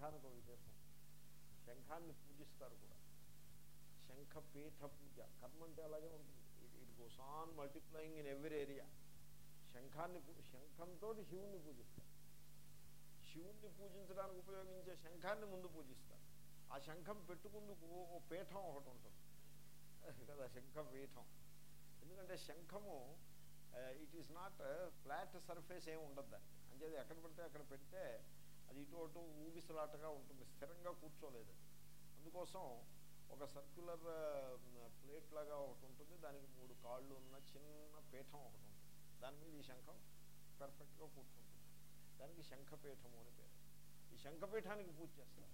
శంఖానికి ఒక విశేషం శంఖాన్ని పూజిస్తారు కూడా. శంఖపీఠ పూజ. కర్మ అంటే అలాగే ఉంటుంది. It it goes on multiplying in every area శంఖాన్ని శంఖంతో శివుణ్ణి పూజిస్తారు. శివుణ్ణి పూజించడానికి ఉపయోగించే శంఖాన్ని ముందు పూజిస్తారు. ఆ శంఖం పెట్టుకుందుకు ఓ పీఠం ఒకటి ఉంటుంది. కదా శంఖ పీఠం ఎందుకంటే శంఖము it is not flat surface ఏమి ఉండదు దాన్ని అంచేది ఎక్కడ పెడితే అక్కడ పెడితే అది ఇటు అటు ఊగిసలాటగా ఉంటుంది. స్థిరంగా కూర్చోలేదు. అందుకోసం ఒక సర్క్యులర్ ప్లేట్ లాగా ఒకటి ఉంటుంది. దానికి మూడు కాళ్ళు ఉన్న చిన్న పీఠం ఒకటి ఉంటుంది. దాని మీద ఈ శంఖం పర్ఫెక్ట్గా కూర్చుంటుంది. దానికి శంఖపీఠము అని పేరు. ఈ శంఖపీఠానికి పూజ చేస్తారు.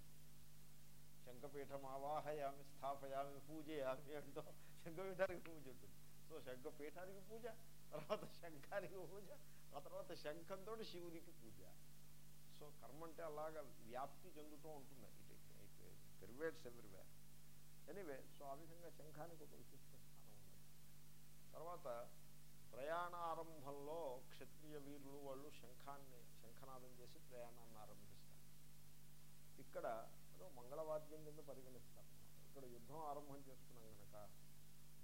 శంఖపీఠం ఆవాహయామి స్థాపయామి పూజయామి అంటూ శంఖపీఠానికి పూజ ఉంటుంది. సో శంఖపీఠానికి పూజ తర్వాత శంఖానికి పూజ ఆ తర్వాత శంఖంతో శివునికి పూజ. సో కర్మ అంటే అలాగా వ్యాప్తి చెందుతూ ఉంటుంది. It permeates everywhere anyway so ఆ విధంగా శంఖానికి ఒక విశిష్ట స్థానం ఉన్నది. తర్వాత ప్రయాణ ఆరంభంలో క్షత్రియ వీరులు వాళ్ళు శంఖాన్ని శంఖనాదం చేసి ప్రయాణాన్ని ఆరంభిస్తారు. ఇక్కడ ఏదో మంగళవాద్యం కింద పరిగణిస్తారు. ఇక్కడ యుద్ధం ఆరంభం చేస్తున్నాం కనుక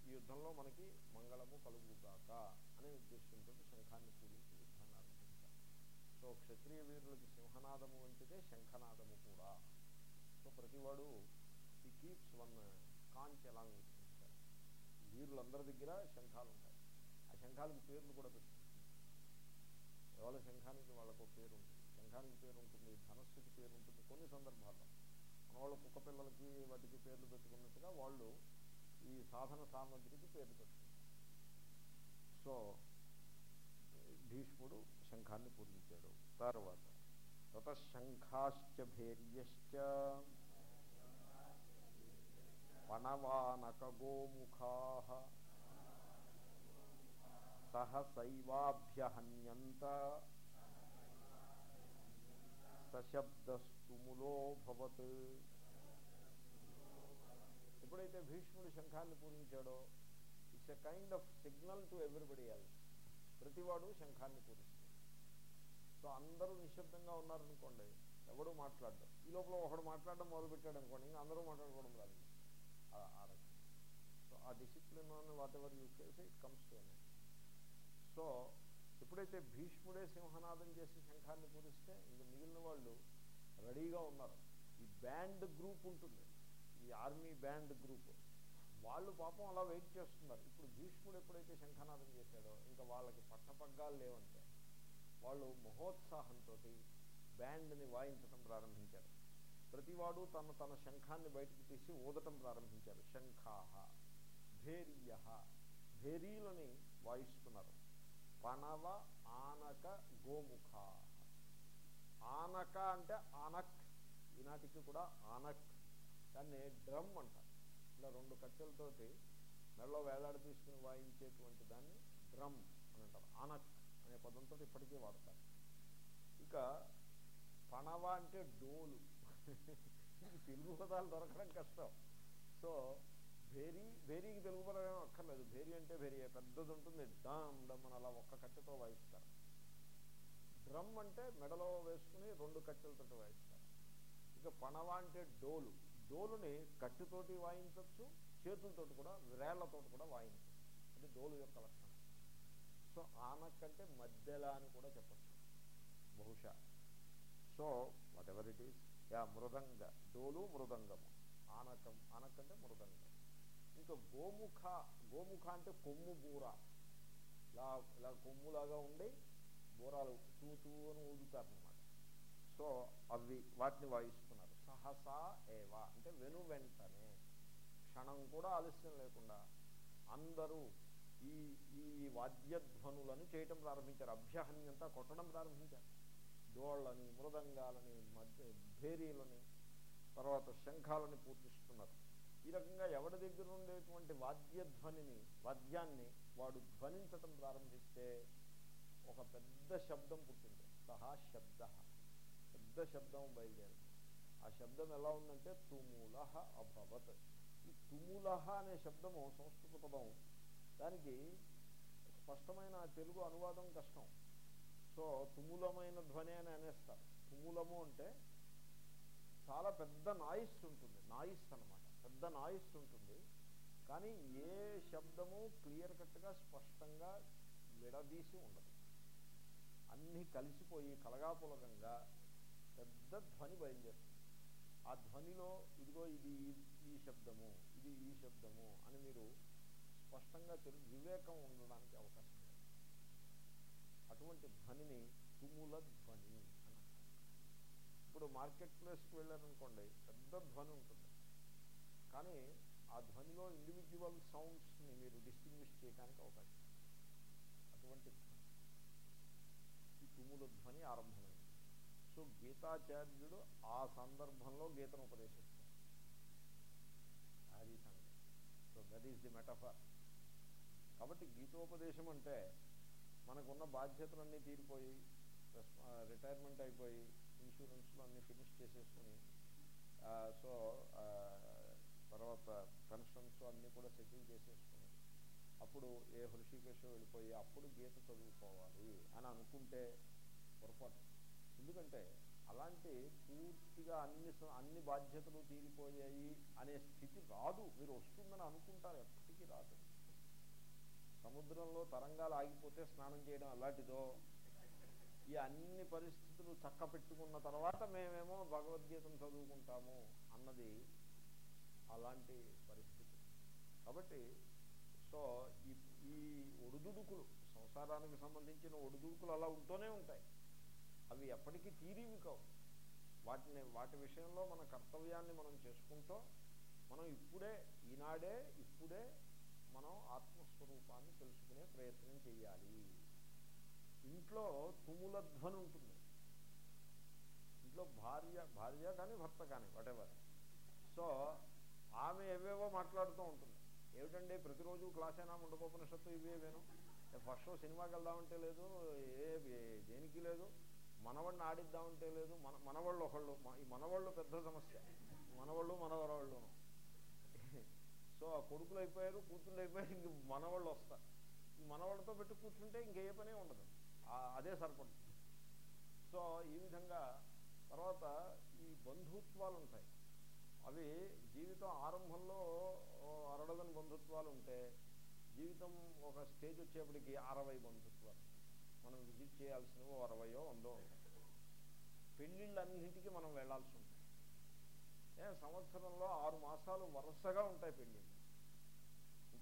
ఈ యుద్ధంలో మనకి మంగళము కలుగు అనే ఉద్దేశంతో శంఖాన్ని పూజించి యుద్ధాన్ని ఆరంభిస్తారు సో క్షత్రియ వీరులకి సింహనాదము వంటిదే శంఖనాదము కూడా. సో ప్రతివాడు ఈ కీప్స్ వన్ కాంచ్ అలాంగ్ విచ్చేస్తారు వీరులందరి దగ్గర శంఖాలు ఉంటాయి ఆ శంఖాలకు పేర్లు కూడా పెట్టుకుంటారు. ఎవరి శంఖానికి వాళ్ళకు పేరు ఉంటుంది? శంఖానికి పేరు ఉంటుంది ధనస్సుకి పేరు ఉంటుంది కొన్ని సందర్భాల్లో. మన వాళ్ళ కుక్క పిల్లలకి వాటికి పేర్లు పెట్టుకున్నట్టుగా వాళ్ళు ఈ సాధన సామగ్రికి పేర్లు పెట్టుకుంటారు. సో భీష్ముడు శంఖాన్ని పూజించాడు. తర్వాత తత శంఖాశ్చ భేర్యశ్చ. పణవానకగోముఖా. సహసైవాభ్యహన్యంత సశబ్దస్తుములోభవత్ ఎప్పుడైతే భీష్ముడు శంఖాన్ని పూజించాడో it's a kind of signal to everybody else. ప్రతివాడు శంఖాన్ని పూజిస్తాడు. సో అందరూ నిశ్శబ్దంగా ఉన్నారనుకోండి ఎవడూ మాట్లాడడం. ఈ లోపల ఒకడు మాట్లాడడం మొదలుపెట్టాడు అనుకోండి ఇంకా అందరూ మాట్లాడుకోవడం రాదు. ఆ- రకం సో ఆ discipline whatever you face it comes to అనే సో ఎప్పుడైతే భీష్ముడే సింహనాదం చేసి శంఖాన్ని పూరిస్తే ఇంక మిగిలిన వాళ్ళు రెడీగా ఉన్నారు. ఈ బ్యాండ్ గ్రూప్ ఉంటుంది. ఈ ఆర్మీ బ్యాండ్ గ్రూప్ వాళ్ళు పాపం అలా వెయిట్ చేస్తున్నారు. ఇప్పుడు భీష్ముడు ఎప్పుడైతే శంఖనాదం చేశాడో ఇంకా వాళ్ళకి పట్టపగ్గాలు లేవంటే వాళ్ళు మహోత్సాహంతో బ్యాండ్ని వాయించడం ప్రారంభించారు. ప్రతివాడు తన తన శంఖాన్ని బయటకు తీసి ఊదటం ప్రారంభించారు. శంఖాహ భేర్య భేరీలని వాయిస్తున్నారు. పనవ ఆనక గోముఖా. ఆనక అంటే ఆనక్. ఈనాటికి కూడా ఆనక్. దాన్ని డ్రమ్ అంటారు. ఇలా రెండు కట్టెలతోటి మెడలో వేలాడి తీసుకుని వాయించేటువంటి దాన్ని డ్రమ్ అని అంటారు. ఆనక్. అనే పదంతో ఇప్పటికీ వాడతారు. ఇక పనవ అంటే డోలు. ఈ తెలుగు పదాలు దొరకడం కష్టం. సో భేరీ భేరీకి తెలుగు పదం ఏం అక్కర్లేదు. భేరీ అంటే భేరీ పెద్దది ఉంటుంది. డమ్ డమ్ అని అలా ఒక్క కట్టెతో వాయిస్తారు. డ్రమ్ అంటే మెడలో వేసుకుని రెండు కట్టెలతో వాయిస్తారు. ఇక పనవ అంటే డోలు. డోలుని కట్టెతోటి వాయించవచ్చు చేతులతోటి కూడా వేళ్ళతోటి కూడా వాయించవచ్చు అంటే డోలు యొక్క లక్షణం. సో ఆనకంటే మధ్యల మధ్యలా అని కూడా చెప్పచ్చు. బహుశా. So what ever it is యా మృదంగ డోలు మృదంగము. ఆనకం ఆనకంటే అంటే మృదంగం. ఇంకా గోముఖ గోముఖ అంటే కొమ్ము బూర. ఇలా ఇలా కొమ్ములాగా ఉండి బూరాలు తూ తూ అని ఊదుతారనమాట సో అవి వాటిని వాయిస్తున్నారు. సహసా ఏవా. అంటే వెను వెంటనే క్షణం కూడా ఆలస్యం లేకుండా అందరూ ఈ ఈ వాద్యధ్వనులను చేయటం ప్రారంభించారు. అభ్యహన్యంతా కొట్టడం ప్రారంభించారు. డోళ్ళని మృదంగాలని మధ్య భేరీలని తర్వాత శంఖాలని పూర్తిస్తున్నారు ఈ రకంగా ఎవరి దగ్గర ఉండేటువంటి వాద్యధ్వనిని వాద్యాన్ని వాడు ధ్వనించటం ప్రారంభిస్తే ఒక పెద్ద శబ్దం పుట్టింది. సహా శబ్ద. పెద్ద శబ్దం బయలుదేరింది. ఆ శబ్దం ఎలా ఉందంటే తుమూలహ అభవత్. ఈ తుమూలహ అనే శబ్దము సంస్కృత పదం దానికి స్పష్టమైన తెలుగు అనువాదం కష్టం. సో తుములమైన ధ్వని అని అనేస్తారు. తుములము అంటే చాలా పెద్ద నాయిస్ ఉంటుంది. నాయిస్ అనమాట పెద్ద నాయిస్ ఉంటుంది. కానీ ఏ శబ్దము క్లియర్ కట్గా స్పష్టంగా విడదీసి ఉండదు. అన్నీ కలిసిపోయి కలగాపులకంగా పెద్ద ధ్వని బయలుదేరుతుంది. ఆ ధ్వనిలో ఇదిగో ఇది ఈ శబ్దము ఇది ఈ శబ్దము అని మీరు స్పష్టంగా తెలు వివేకం ఉండడానికి అవకాశం లేదు. అటువంటి ధ్వనిని తుముల ధ్వని అని ఇప్పుడు మార్కెట్ ప్లేస్కి వెళ్ళారనుకోండి పెద్ద ధ్వని ఉంటుంది. కానీ ఆ ధ్వనిలో ఇండివిజువల్ సౌండ్స్ని మీరు డిస్టింగ్విష్ చేయడానికి అవకాశం అటువంటి ధ్వని ఈ తుముల ధ్వని ఆరంభమైంది. సో గీతాచార్యుడు ఆ సందర్భంలో గీతను ఉపదేశిస్తారు అది సంగతి. So that is the metaphor కాబట్టి గీతోపదేశం అంటే మనకున్న బాధ్యతలన్నీ తీరిపోయి రిటైర్మెంట్ అయిపోయి ఇన్సూరెన్స్లో అన్నీ ఫినిష్ చేసేసుకుని సో తర్వాత పెన్షన్స్ అన్నీ కూడా సెటిల్ చేసేసుకుని అప్పుడు ఏ హృషికేశం వెళ్ళిపోయి అప్పుడు గీత చదువుకోవాలి అని అనుకుంటే పొరపాటు. ఎందుకంటే అలాంటి పూర్తిగా అన్ని అన్ని బాధ్యతలు తీరిపోయాయి అనే స్థితి రాదు. మీరు వస్తుందని అనుకుంటారు ఎప్పటికీ రాదు. సముద్రంలో తరంగాలు ఆగిపోతే స్నానం చేయడం అలాంటిదో ఈ అన్ని పరిస్థితులు చక్క పెట్టుకున్న తర్వాత మేమేమో భగవద్గీతను చదువుకుంటాము అన్నది అలాంటి పరిస్థితి. కాబట్టి సో ఈ ఈ ఒడిదుడుకులు సంసారానికి సంబంధించిన ఒడిదుడుకులు అలా ఉంటూనే ఉంటాయి. అవి ఎప్పటికీ తీరివి కావు. వాటిని వాటి విషయంలో మన కర్తవ్యాన్ని మనం చేసుకుంటూ మనం ఇప్పుడే ఈనాడే ఇప్పుడే మనం ఆత్మ స్వరూపాన్ని తెలుసుకునే ప్రయత్నం చేయాలి. ఇంట్లో తుమ్ముల ధ్వని ఉంటుంది. ఇంట్లో భార్య భార్య కానీ భర్త కానీ వాటెవర్ సో ఆమె ఏవేవో మాట్లాడుతూ ఉంటుంది. ఏమిటండి ప్రతిరోజు క్లాస్ అయినా ముండకోపనిషత్తు ఇవేవేను ఫస్ట్ షో సినిమాకి వెళ్దామంటే లేదు ఏ దేనికి లేదు? మనవాడిని ఆడిద్దామంటే లేదు మన మనవాళ్ళు ఒకళ్ళు ఈ మనవాళ్ళు పెద్ద సమస్య. మనవాళ్ళు మనవరవాళ్ళును సో ఆ కొడుకులు అయిపోయారు కూతుళ్ళు అయిపోయారు ఇంక మనవాళ్ళు వస్తారు మనవాళ్ళతో పెట్టి కూర్చుంటే ఇంకే పనే ఉండదు. అదే సరిపడుతుంది సో ఈ విధంగా తర్వాత ఈ బంధుత్వాలు ఉంటాయి అవి జీవితం ఆరంభంలో అరడదని బంధుత్వాలు ఉంటే జీవితం ఒక స్టేజ్ వచ్చేప్పటికి అరవై బంధుత్వాలు. మనం విజిట్ చేయాల్సినవో అరవయో వందో ఉంటాయి. మనం వెళ్ళాల్సి ఉంటుంది సంవత్సరంలో ఆరు మాసాలు వరుసగా ఉంటాయి పెళ్ళిళ్ళు.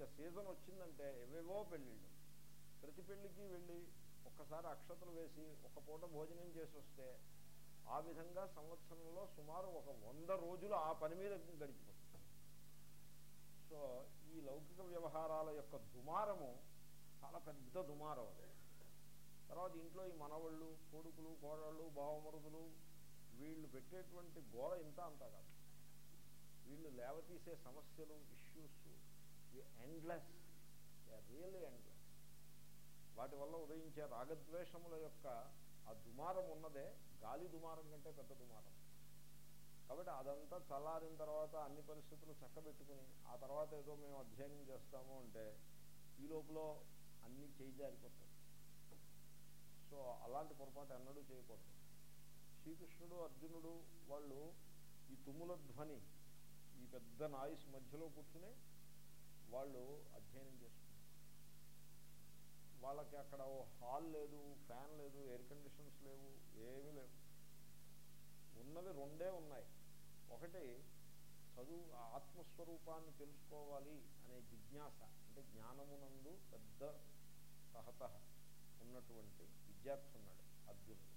ఇంకా సీజన్ వచ్చిందంటే ఎవేవో పెళ్ళిళ్ళు. ప్రతి పెళ్ళికి వెళ్ళి ఒక్కసారి అక్షతలు వేసి ఒక పూట భోజనం చేసి వస్తే ఆ విధంగా సంవత్సరంలో సుమారు ఒక వంద రోజులు ఆ పని మీద గడిచిపోతుంది. సో ఈ లౌకిక వ్యవహారాల యొక్క దుమారము చాలా పెద్ద దుమారం అది. తర్వాత ఇంట్లో ఈ మనవళ్ళు కొడుకులు కోడళ్ళు భావమరుదులు వీళ్ళు పెట్టేటువంటి గోడ ఇంత అంతా కాదు. వీళ్ళు లేవతీసే సమస్యలు ఎండ్లెస్ రియల్లీ ఎండ్లెస్ వాటి వల్ల ఉదయించే రాగద్వేషముల యొక్క ఆ దుమారం ఉన్నదే గాలి దుమారం కంటే పెద్ద దుమారం. కాబట్టి అదంతా చల్లారిన తర్వాత అన్ని పరిస్థితులు చక్కబెట్టుకుని ఆ తర్వాత ఏదో మేము అధ్యయనం చేస్తాము అంటే ఈ లోపల అన్నీ చేయిజారిపోతాయి సో అలాంటి పొరపాటు ఎన్నడూ చేయకూడదు. శ్రీకృష్ణుడు అర్జునుడు వాళ్ళు ఈ తుముల ధ్వని ఈ పెద్ద నాయిస్ మధ్యలో కూర్చుని వాళ్ళు అధ్యయనం చేసుకుంటారు. వాళ్ళకి అక్కడ ఓ హాల్ లేదు ఫ్యాన్ లేదు ఎయిర్ కండిషన్స్ లేవు ఏమీ లేవు. ఉన్నవి రెండే ఉన్నాయి. ఒకటి చదువు ఆ ఆత్మస్వరూపాన్ని తెలుసుకోవాలి అనే జిజ్ఞాస అంటే జ్ఞానమునందు పెద్ద సహత ఉన్నటువంటి విద్యార్థి ఉన్నాడు అర్జునుడు.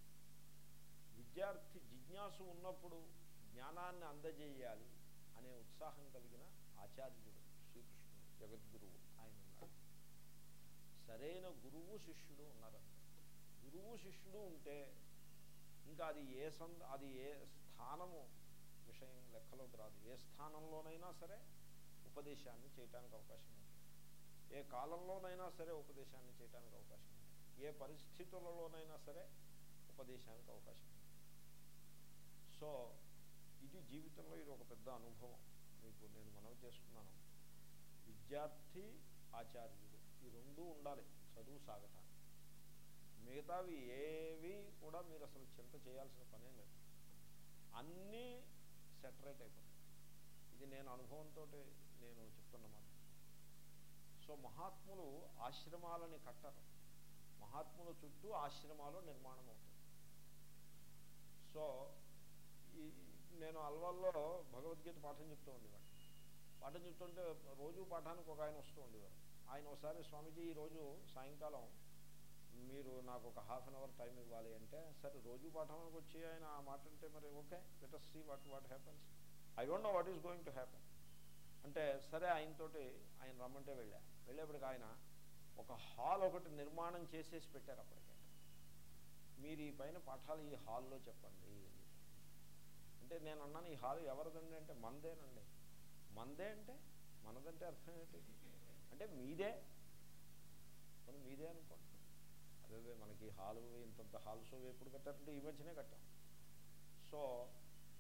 విద్యార్థి జిజ్ఞాసు ఉన్నప్పుడు జ్ఞానాన్ని అందజేయాలి అనే ఉత్సాహం కలిగిన ఆచార్యుడు. జగద్గురువు ఆయన ఉన్నాడు. సరైన గురువు శిష్యుడు ఉన్నారు గురువు శిష్యుడు ఉంటే ఇంకా అది ఏ సంద అది ఏ స్థానము విషయం లెక్కలోకి రాదు. ఏ స్థానంలోనైనా సరే ఉపదేశాన్ని చేయటానికి అవకాశం ఉంది. ఏ కాలంలోనైనా సరే ఉపదేశాన్ని చేయటానికి అవకాశం ఉంది. ఏ పరిస్థితులలోనైనా సరే ఉపదేశానికి అవకాశం ఉంది. సో ఇది జీవితంలో ఇది ఒక పెద్ద అనుభవం. మీకు నేను మనం విద్యార్థి ఆచార్యుడు. ఈ రెండూ ఉండాలి. చదువు సాగటానికి మిగతావి ఏవి కూడా మీరు అసలు చింత చేయాల్సిన పనే లేదు. అన్నీ సెటరేట్ అయిపోతాయి. ఇది నేను అనుభవంతో నేను చెప్తున్నమాట సో మహాత్ములు ఆశ్రమాలని కట్టరు. మహాత్ముల చుట్టూ ఆశ్రమాలు నిర్మాణం అవుతాయి. సో ఈ నేను అల్వాల్లో భగవద్గీత పాఠం చెప్తూ ఉండేవాడు పాఠం చెప్తుంటే రోజు పాఠానికి ఒక ఆయన వస్తూ ఉండేవారు. ఆయన ఒకసారి స్వామీజీ ఈరోజు సాయంకాలం మీరు నాకు ఒక హాఫ్ అన్ అవర్ టైం ఇవ్వాలి అంటే సరే రోజు పాఠానికి వచ్చి ఆయన ఆ మాట అంటే మరి okay let us see what what happens I don't know what is going to happen అంటే సరే ఆయనతోటి ఆయన రమ్మంటే వెళ్ళా. వెళ్ళేప్పటికి ఆయన ఒక హాల్ ఒకటి నిర్మాణం చేసేసి పెట్టారు అప్పటికే. మీరు ఈ పైన పాఠాలు ఈ హాల్లో చెప్పండి. అంటే నేను అన్నాను ఈ హాల్ ఎవరిదండి? అంటే మందేనండి. మందే అంటే మనదంటే అర్థం ఏంటి? అంటే మీదే. మనం మీదే అనుకోండి. అదే మనకి హాలు ఇంతంత హాల్స్ ఎప్పుడు కట్టారంటే ఈ మధ్యనే కట్టాం. సో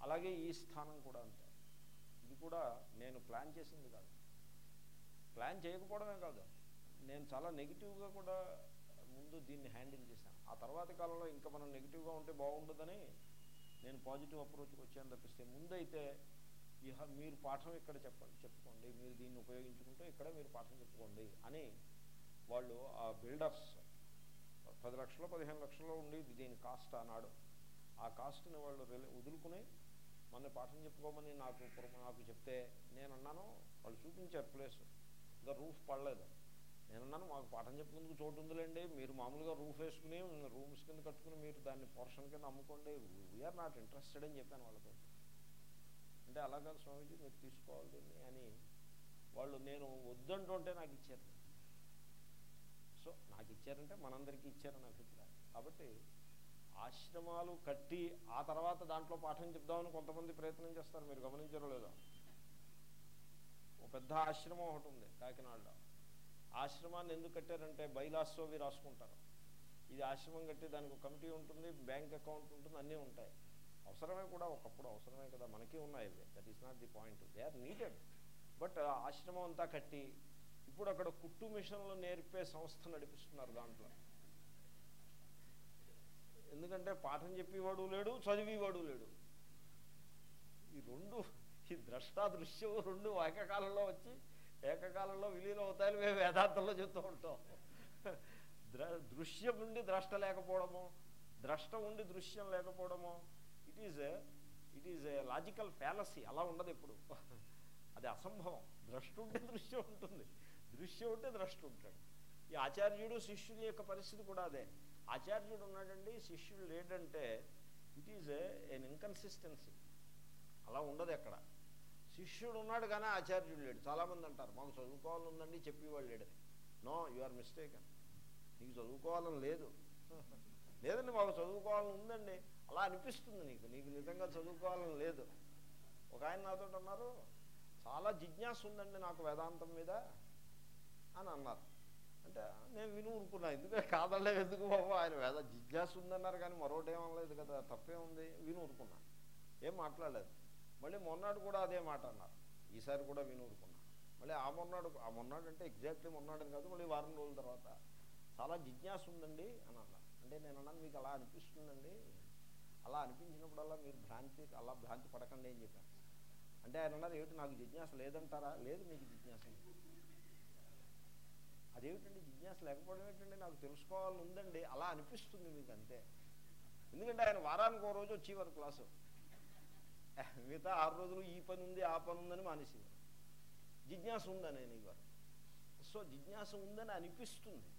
అలాగే ఈ స్థానం కూడా అంతే. ఇది కూడా నేను ప్లాన్ చేసింది కాదు. ప్లాన్ చేయకపోవడమే కాదు. నేను చాలా నెగిటివ్గా కూడా ముందు దీన్ని హ్యాండిల్ చేశాను. ఆ తర్వాత కాలంలో ఇంకా మనం నెగిటివ్గా ఉంటే బాగుండదని నేను పాజిటివ్ అప్రోచ్కి వచ్చాను తప్పిస్తే ముందైతే మీరు పాఠం ఇక్కడ చెప్పండి చెప్పుకోండి మీరు దీన్ని ఉపయోగించుకుంటే ఇక్కడ మీరు పాఠం చెప్పుకోండి అని వాళ్ళు ఆ బిల్డర్స్ పది లక్షలు పదిహేను లక్షల్లో ఉండేది దీని కాస్ట్ అన్నాడు. ఆ కాస్ట్ని వాళ్ళు వదులుకుని మన పాఠం చెప్పుకోమని నాకు నాకు చెప్తే నేను అన్నాను వాళ్ళు చూపించారు ప్లేస్. ఇంకా రూఫ్ పడలేదు. నేనన్నాను మాకు పాఠం చెప్పుకుందుకు చోటు ఉందిలేండి మీరు మామూలుగా రూఫ్ వేసుకుని రూమ్స్ కింద కట్టుకుని మీరు దాన్ని పోర్షన్ కింద అమ్ముకోండి వీఆర్ నాట్ ఇంట్రెస్టెడ్ అని చెప్పాను వాళ్ళతో అంటే అలాగా స్వామీజీ మీరు తీసుకోవాలి దీన్ని అని వాళ్ళు నేను వద్దంటుంటే నాకు ఇచ్చారు. సో నాకు ఇచ్చారంటే మనందరికీ ఇచ్చారని అభిప్రాయం. కాబట్టి ఆశ్రమాలు కట్టి ఆ తర్వాత దాంట్లో పాఠం చెప్దామని కొంతమంది ప్రయత్నం చేస్తారు మీరు గమనించరు లేదో. ఒక పెద్ద ఆశ్రమం ఒకటి ఉంది కాకినాడలో. ఆశ్రమాన్ని ఎందుకు కట్టారంటే బైలాస్తో రాసుకుంటారు. ఇది ఆశ్రమం కట్టి దానికి ఒక కమిటీ ఉంటుంది బ్యాంక్ అకౌంట్ ఉంటుంది అన్నీ ఉంటాయి. అవసరమే కూడా ఒకప్పుడు అవసరమే కదా మనకి ఉన్నాయి that is not the point they are needed but ఆశ్రమం అంతా కట్టి ఇప్పుడు అక్కడ కుట్టు మిషన్లు నేర్పే సంస్థ నడిపిస్తున్నారు దాంట్లో. ఎందుకంటే పాఠం చెప్పేవాడు లేడు చదివేవాడు లేడు. ఈ రెండు ఈ ద్రష్టాదృశ్యం రెండు ఏకకాలంలో వచ్చి ఏకకాలంలో విలీనం అవుతాయని మేము వేదాంతంలో చెప్తూ ఉంటాం. ద్ర దృశ్యం ఉండి ద్రష్ట లేకపోవడము ద్రష్ట ఉండి దృశ్యం లేకపోవడము it is it is a logical fallacy అలా ఉండదు ఎప్పుడు. అది అసంభవం. ద్రష్టు ఉంటే దృశ్యం ఉంటుంది. దృశ్యం ఉంటే ద్రష్టు ఉంటాడు. ఈ ఆచార్యుడు శిష్యుడి యొక్క పరిస్థితి కూడా అదే. ఆచార్యుడు ఉన్నాడండి శిష్యుడు లేడంటే ఇట్ ఈజ్ ఎన్ ఇన్కన్సిస్టెన్సీ అలా ఉండదు ఎక్కడ. శిష్యుడు ఉన్నాడు కానీ ఆచార్యుడు లేడు. చాలామంది అంటారు మాకు చదువుకోవాలని ఉందండి చెప్పేవాళ్ళు లేడని. నో యు ఆర్ మిస్టేక్ నీకు చదువుకోవాలని లేదు. లేదండి మాకు చదువుకోవాలని ఉందండి. అలా అనిపిస్తుంది నీకు. నీకు నిజంగా చదువుకోవాలని లేదు. ఒక ఆయన నాతో అన్నారు చాలా జిజ్ఞాస ఉందండి నాకు వేదాంతం మీద అని అన్నారు. అంటే నేను విని ఊరుకున్నా ఎందుకంటే కాదలే ఎందుకు బాబు? ఆయన వేద జిజ్ఞాస ఉందన్నారు కానీ మరొకటి ఏమనలేదు కదా తప్పే ఉంది విని ఊరుకున్నా. ఏం మాట్లాడలేదు. మళ్ళీ మొన్నాడు కూడా అదే మాట అన్నారు. ఈసారి కూడా విని ఊరుకున్నా. మళ్ళీ ఆ మొన్నాడు ఆ మొన్నాడు అంటే ఎగ్జాక్ట్లీ మొన్నాడని కాదు మళ్ళీ వారం రోజుల తర్వాత చాలా జిజ్ఞాస ఉందండి అని అన్నారు. అంటే నేను అన్నాను మీకు అలా అనిపిస్తుందండి? అలా అనిపించినప్పుడల్లా మీరు భ్రాంతి అలా భ్రాంతి పడకండి అని చెప్పాను అంటే ఆయన అన్నారు ఏమిటి? నాకు జిజ్ఞాస లేదంటారా? లేదు మీకు జిజ్ఞాస అదేమిటండి? జిజ్ఞాస లేకపోవడం ఏంటండి? నాకు తెలుసుకోవాలని ఉందండి. అలా అనిపిస్తుంది మీకు అంతే. ఎందుకంటే ఆయన వారానికి ఓ రోజు వచ్చేవారు క్లాసు. మిగతా ఆరు రోజులు ఈ పని ఉంది ఆ పని ఉందని మానేసేవారు జిజ్ఞాస ఉందని అనేవారు సో జిజ్ఞాస ఉందని అనిపిస్తుంది.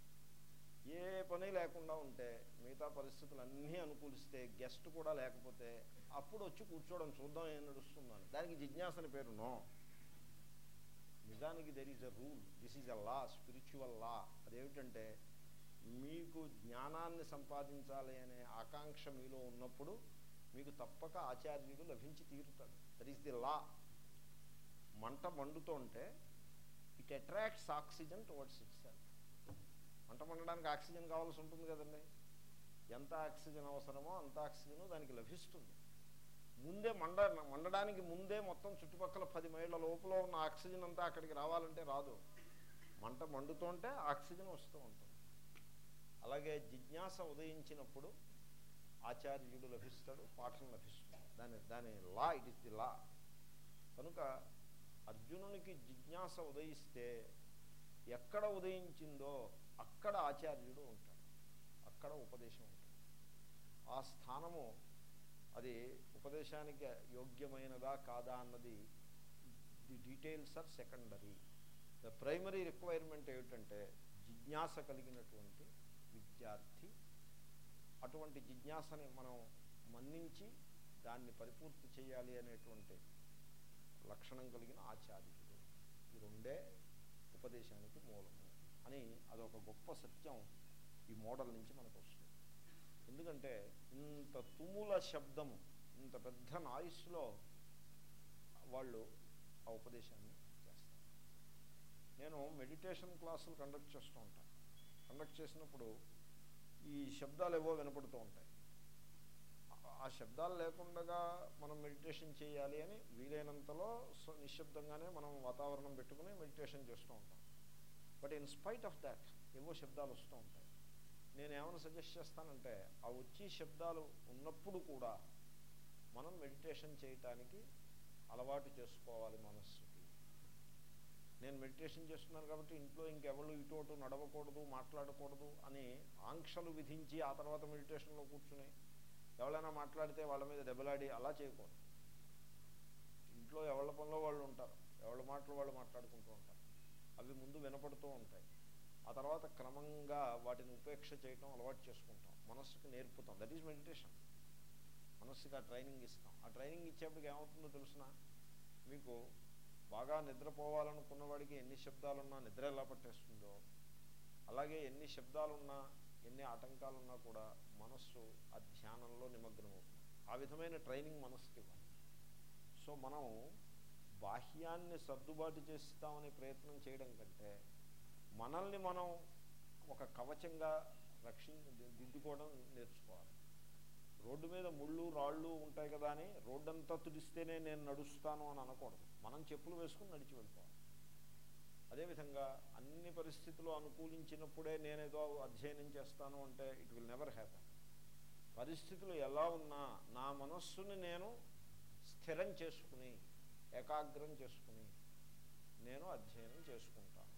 ఏ పని లేకుండా ఉంటే మిగతా పరిస్థితులు అన్నీ అనుకూలిస్తే గెస్ట్ కూడా లేకపోతే అప్పుడు వచ్చి కూర్చోవడం చూద్దాం ఏం నడుస్తుందని దానికి జిజ్ఞాసని పేరు నో. నిజానికి there is a rule this is a law spiritual law అదేమిటంటే మీకు జ్ఞానాన్ని సంపాదించాలి అనే ఆకాంక్ష మీలో ఉన్నప్పుడు మీకు తప్పక ఆచార్యుడు లభించి తీరుతాడు దట్ ఈస్ ది లా మంట మండుతుంటే it attracts oxygen towards its మంట మండడానికి ఆక్సిజన్ కావాల్సి ఉంటుంది కదండి. ఎంత ఆక్సిజన్ అవసరమో అంత ఆక్సిజన్ దానికి లభిస్తుంది. ముందే మండ మండడానికి ముందే మొత్తం చుట్టుపక్కల పది మైళ్ళ లోపల ఉన్న ఆక్సిజన్ అంతా అక్కడికి రావాలంటే రాదు. మంట మండుతుంటే ఆక్సిజన్ వస్తూ ఉంటుంది. అలాగే జిజ్ఞాస ఉదయించినప్పుడు ఆచార్యుడు లభిస్తాడు పాఠం లభిస్తుంది. దాని దాని law it is the law. కనుక అర్జునునికి జిజ్ఞాస ఉదయిస్తే ఎక్కడ ఉదయించిందో అక్కడ ఆచార్యుడు ఉంటాడు. అక్కడ ఉపదేశం ఉంటుంది. ఆ స్థానము అది ఉపదేశానికి యోగ్యమైనదా కాదా అన్నది the details are secondary. The primary requirement ఏమిటంటే జిజ్ఞాస కలిగినటువంటి విద్యార్థి అటువంటి జిజ్ఞాసని మనం మన్నించి దాన్ని పరిపూర్తి చేయాలి అనేటువంటి లక్షణం కలిగిన ఆచార్యుడు. ఈ రెండే ఉపదేశానికి మూలము. అని అదొక గొప్ప సత్యం ఈ మోడల్ నుంచి మనకు వస్తుంది. ఎందుకంటే ఇంత తుముల శబ్దము ఇంత పెద్ద నాయిస్లో వాళ్ళు ఆ ఉపదేశాన్ని చేస్తారు. నేను మెడిటేషన్ క్లాసులు కండక్ట్ చేస్తూ ఉంటాను. కండక్ట్ చేసినప్పుడు ఈ శబ్దాలు ఏవో వినపడుతూ ఉంటాయి. ఆ శబ్దాలు లేకుండా మనం మెడిటేషన్ చేయాలి అని వీలైనంతలో నిశ్శబ్దంగానే మనం వాతావరణం పెట్టుకుని మెడిటేషన్ చేస్తూ ఉంటాం. But in spite of that ఏవో శబ్దాలు వస్తూ ఉంటాయి. నేను ఏమైనా సజెస్ట్ చేస్తానంటే ఆ వచ్చి శబ్దాలు ఉన్నప్పుడు కూడా మనం మెడిటేషన్ చేయటానికి అలవాటు చేసుకోవాలి మనస్సుకి. నేను మెడిటేషన్ చేస్తున్నాను కాబట్టి ఇంట్లో ఇంకెవరు ఇటు నడవకూడదు మాట్లాడకూడదు అని ఆంక్షలు విధించి ఆ తర్వాత మెడిటేషన్లో కూర్చుని ఎవరైనా మాట్లాడితే వాళ్ళ మీద దెబ్బలాడి అలా చేయకూడదు. ఇంట్లో ఎవరి పనిలో వాళ్ళు ఉంటారు. ఎవరి మాటలు వాళ్ళు మాట్లాడుకుంటూ ఉంటారు. అవి ముందు వినపడుతూ ఉంటాయి. ఆ తర్వాత క్రమంగా వాటిని ఉపేక్ష చేయటం అలవాటు చేసుకుంటాం. మనస్సుకి నేర్పుతాం. దట్ ఈజ్ మెడిటేషన్ మనస్సుకి ఆ ట్రైనింగ్ ఇస్తాం. ఆ ట్రైనింగ్ ఇచ్చేప్పటికి ఏమవుతుందో తెలిసిన? మీకు బాగా నిద్రపోవాలనుకున్న వాడికి ఎన్ని శబ్దాలున్నా నిద్ర ఎలా పట్టేస్తుందో అలాగే ఎన్ని శబ్దాలున్నా ఎన్ని ఆటంకాలున్నా కూడా మనస్సు ఆ ధ్యానంలో నిమగ్నమవుతుంది. ఆ విధమైన ట్రైనింగ్ మనస్సుకి ఇవ్వాలి. సో మనం బాహ్యాన్ని సర్దుబాటు చేస్తామనే ప్రయత్నం చేయడం కంటే మనల్ని మనం ఒక కవచంగా రక్షి దిద్దుకోవడం నేర్చుకోవాలి. రోడ్డు మీద ముళ్ళు రాళ్ళు ఉంటాయి కదా అని రోడ్డంతా తుడిస్తేనే నేను నడుస్తాను అని అనకూడదు. మనం చెప్పులు వేసుకుని నడిచి వెళ్ళిపోవాలి. అదేవిధంగా అన్ని పరిస్థితులు అనుకూలించినప్పుడే నేనేదో అధ్యయనం చేస్తాను అంటే ఇట్ విల్ నెవర్ హ్యాపన్ పరిస్థితులు ఎలా ఉన్నా నా మనస్సుని నేను స్థిరం చేసుకుని ఏకాగ్రం చేసుకుని నేను అధ్యయనం చేసుకుంటాను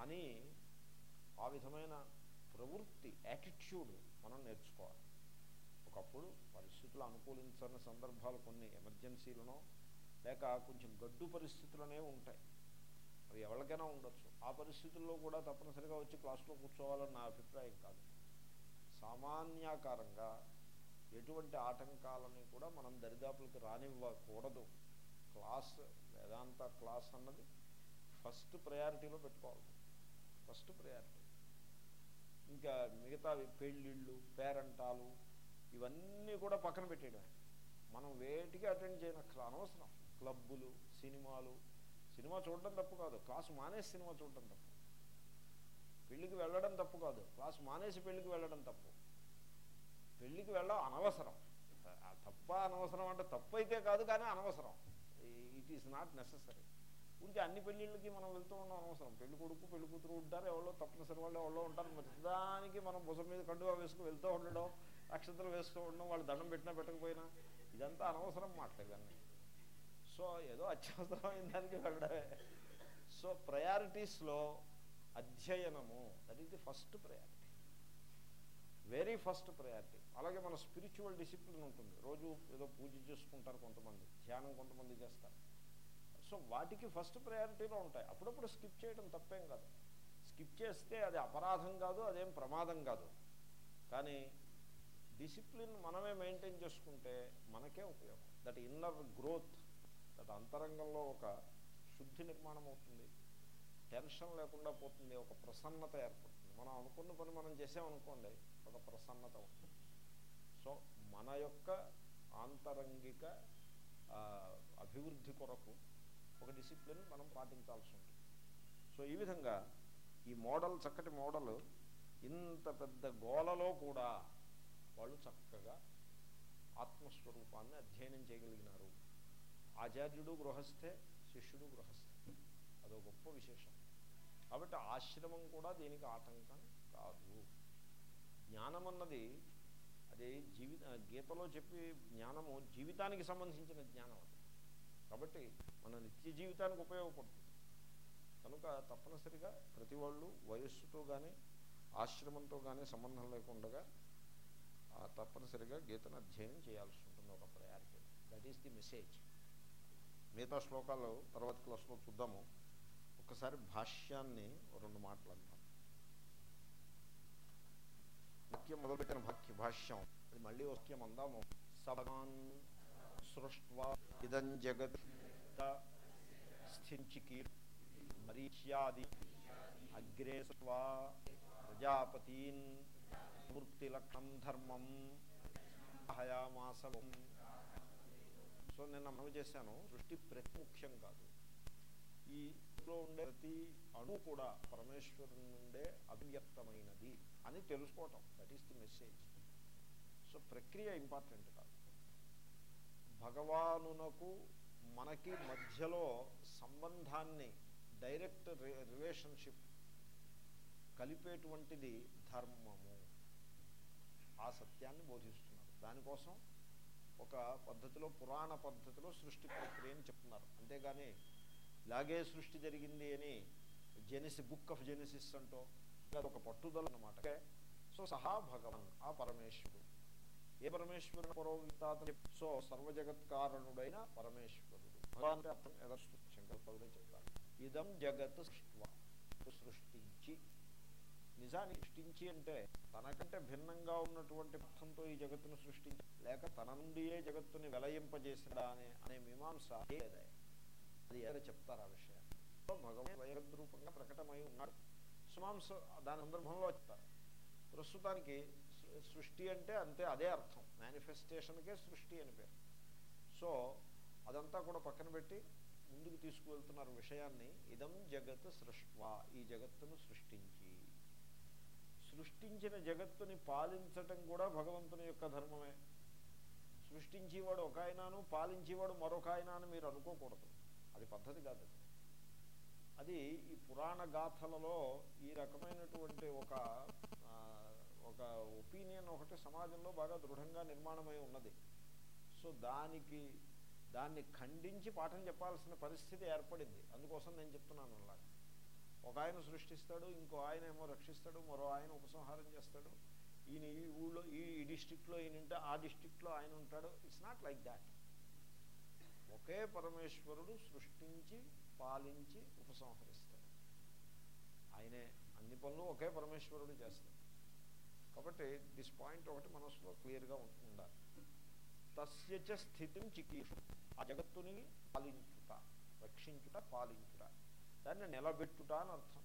అని ఆ విధమైన ప్రవృత్తి యాటిట్యూడ్ మనం నేర్చుకోవాలి. ఒకప్పుడు పరిస్థితులు అనుకూలించని సందర్భాలు కొన్ని ఎమర్జెన్సీలనో లేక కొంచెం గడ్డు పరిస్థితులనే ఉంటాయి. అవి ఎవరికైనా ఉండొచ్చు. ఆ పరిస్థితుల్లో కూడా తప్పనిసరిగా వచ్చి క్లాసులో కూర్చోవాలని నా అభిప్రాయం కాదు. సామాన్యాకారంగా ఎటువంటి ఆటంకాలని కూడా మనం దరిదాపులకు రానివ్వకూడదు. క్లాస్ వేదాంత క్లాస్ అన్నది ఫస్ట్ ప్రయారిటీలో పెట్టుకోవాలి. First priority. ఇంకా మిగతావి పెళ్ళిళ్ళు పేరంటాలు ఇవన్నీ కూడా పక్కన పెట్టేయడమే. మనం వేటికి అటెండ్ చేయన అనవసరం. క్లబ్బులు సినిమాలు. సినిమా చూడడం తప్పు కాదు. క్లాసు మానేసి సినిమా చూడడం తప్పు. పెళ్ళికి వెళ్ళడం తప్పు కాదు. క్లాస్ మానేసి పెళ్ళికి వెళ్ళడం తప్పు. పెళ్ళికి వెళ్ళడం అనవసరం. తప్ప అనవసరం అంటే తప్పు అయితే కాదు కానీ అనవసరం. ఇట్ ఈస్ నాట్ నెససరీ ఊరికి అన్ని పెళ్ళిళ్ళకి మనం వెళ్తూ ఉన్నాం అనవసరం. పెళ్ళి కొడుకు పెళ్ళి కూతురు ఉంటారు ఎవరో తప్పనిసరి వాళ్ళు ఎవరో ఉంటారు. ప్రతిదానికి మనం భుజం మీద కండుగా వేసుకు వెళ్తూ ఉండడం అక్షతలు వేస్తూ ఉండడం వాళ్ళు దండం పెట్టినా పెట్టకపోయినా ఇదంతా అనవసరం మాట్లాడదాన్ని సో ఏదో అత్యవసరమైన దానికి వెళ్ళడమే. సో ప్రయారిటీస్లో అధ్యయనము that is the first priority very first priority అలాగే మన స్పిరిచువల్ డిసిప్లిన్ ఉంటుంది. రోజు ఏదో పూజ చేసుకుంటారు కొంతమంది ధ్యానం కొంతమంది చేస్తారు. సో వాటికి ఫస్ట్ ప్రయారిటీలో ఉంటాయి. అప్పుడప్పుడు స్కిప్ చేయడం తప్పేం కాదు. స్కిప్ చేస్తే అది అపరాధం కాదు అదేం ప్రమాదం కాదు. కానీ డిసిప్లిన్ మనమే మెయింటైన్ చేసుకుంటే మనకే ఉపయోగం. దట్ ఇన్నర్ గ్రోత్ దట్ అంతరంగంలో ఒక శుద్ధి నిర్మాణం అవుతుంది. టెన్షన్ లేకుండా పోతుంది ఒక ప్రసన్నత ఏర్పడుతుంది. మనం అనుకున్న పని మనం చేసామనుకోండి ఒక ప్రసన్నత ఉంటుంది. సో మన యొక్క ఆంతరంగిక అభివృద్ధి కొరకు ఒక డిసిప్లిన్ మనం పాటించాల్సి ఉంటుంది. సో ఈ విధంగా ఈ మోడల్ చక్కటి మోడల్ ఇంత పెద్ద గోలలో కూడా వాళ్ళు చక్కగా ఆత్మస్వరూపాన్ని అధ్యయనం చేయగలిగినారు. ఆచార్యుడు గృహస్థే శిష్యుడు గృహస్థే. అదో గొప్ప విశేషం. కాబట్టి ఆశ్రమం కూడా దీనికి ఆటంకం కాదు. జ్ఞానం అన్నది అది జీవి గీతలో చెప్పి జ్ఞానము జీవితానికి సంబంధించిన జ్ఞానం అది. కాబట్టి మన నిత్య జీవితానికి ఉపయోగపడుతుంది. కనుక తప్పనిసరిగా ప్రతి వాళ్ళు వయస్సుతో కానీ ఆశ్రమంతో కానీ సంబంధం లేకుండా ఆ తప్పనిసరిగా గీతను అధ్యయనం చేయాల్సి ఉంటుంది ఒక priority. That is the message మిగతా శ్లోకాలు తర్వాత క్లాస్లో చూద్దాము. ఒకసారి భాష్యాన్ని రెండు మాట్లాడతాం వాక్యం మొదలుపెట్టిన వాక్య భాష్యం. అది మళ్ళీ వాక్యం అందాము సభాన్ సృష్వా ఇదం జగత్ స్థించికి మరీచ్యాది అగ్రే స్వా ప్రజాపతీన్ మూర్తిలక్షం ధర్మం హయామాసం సో నేను మనం చేశాను సృష్టి ప్రతి ముఖ్యం కాదు. ఈ ఇంట్లో ఉండే ప్రతి అణు కూడా పరమేశ్వరుని నుండే అభివ్యక్తమైనది అని తెలుసుకోవటం that is the message so ప్రక్రియ ఇంపార్టెంట్ కాదు. భగవానునకు మనకి మధ్యలో సంబంధాన్ని డైరెక్ట్ రిలేషన్షిప్ కలిపేటువంటిది ధర్మము. ఆ సత్యాన్ని బోధిస్తున్నారు. దానికోసం ఒక పద్ధతిలో పురాణ పద్ధతిలో సృష్టి ప్రక్రియని చెప్తున్నారు. అంతేగాని ఇలాగే సృష్టి జరిగింది అని జెనిసి బుక్ ఆఫ్ జెనిసిస్ అంటూ అది ఒక పట్టుదల అనమాట సో సహా భగవన్ ఆ పరమేశ్వరుడు. ఏ పరమేశ్వరుడు పురోగతాత సో సర్వజగత్కారణుడైన పరమేశ్వరుడు. భగవాన్ అర్థం ఎదర్స్తు చెప్తారు ఇదం జగత్ సృష్టించి. నిజాన్ని సృష్టించి అంటే తనకంటే భిన్నంగా ఉన్నటువంటి అర్థంతో ఈ జగత్తును సృష్టించి లేక తన నుండియే జగత్తుని వెలయింపజేసినా అనే అనే మీమాంస లేదే అది. ఎవరు చెప్తారు ఆ విషయాన్ని? భగవాన్ వైరద్రూపంగా ప్రకటమై ఉన్నాడు. సుమాంస దాని సందర్భంలో చెప్తారు. ప్రస్తుతానికి సృష్టి అంటే అంతే అదే అర్థం. మేనిఫెస్టేషన్కే సృష్టి అని పేరు. సో అదంతా కూడా పక్కన పెట్టి ముందుకు తీసుకువెళ్తున్నారు విషయాన్ని. ఇదం జగత్ సృష్వా ఈ జగత్తును సృష్టించి. సృష్టించిన జగత్తుని పాలించటం కూడా భగవంతుని యొక్క ధర్మమే. సృష్టించేవాడు ఒక ఆయనను పాలించేవాడు మరొక ఆయన అని మీరు అనుకోకూడదు. అది పద్ధతి కాదు. అది ఈ పురాణ గాథలలో ఈ రకమైనటువంటి ఒక ఒక ఒపీనియన్ ఒకటి సమాజంలో బాగా దృఢంగా నిర్మాణమై ఉన్నది. సో దానికి దాన్ని ఖండించి పాఠం చెప్పాల్సిన పరిస్థితి ఏర్పడింది. అందుకోసం నేను చెప్తున్నాను అలాగా ఒక ఆయన సృష్టిస్తాడు ఇంకో ఆయన ఏమో రక్షిస్తాడు మరో ఆయన ఉపసంహారం చేస్తాడు. ఈయన ఈ ఊళ్ళో ఈ డిస్టిక్లో ఈయన ఉంటే ఆ డిస్టిక్లో ఆయన ఉంటాడు. ఇట్స్ నాట్ లైక్ దాట్ ఒకే పరమేశ్వరుడు సృష్టించి పాలించి ఉపసంహరిస్తాడు. ఆయనే అన్ని పనులు ఒకే పరమేశ్వరుడు చేస్తాడు. కాబట్టి దిస్ పాయింట్ ఒకటి మనసులో క్లియర్గా ఉంటుంది. తస్యచ స్థితిని చికీషు ఆ జగత్తుని పాలించుట రక్షించుట పాలించుట దాన్ని నిలబెట్టుట అని అర్థం.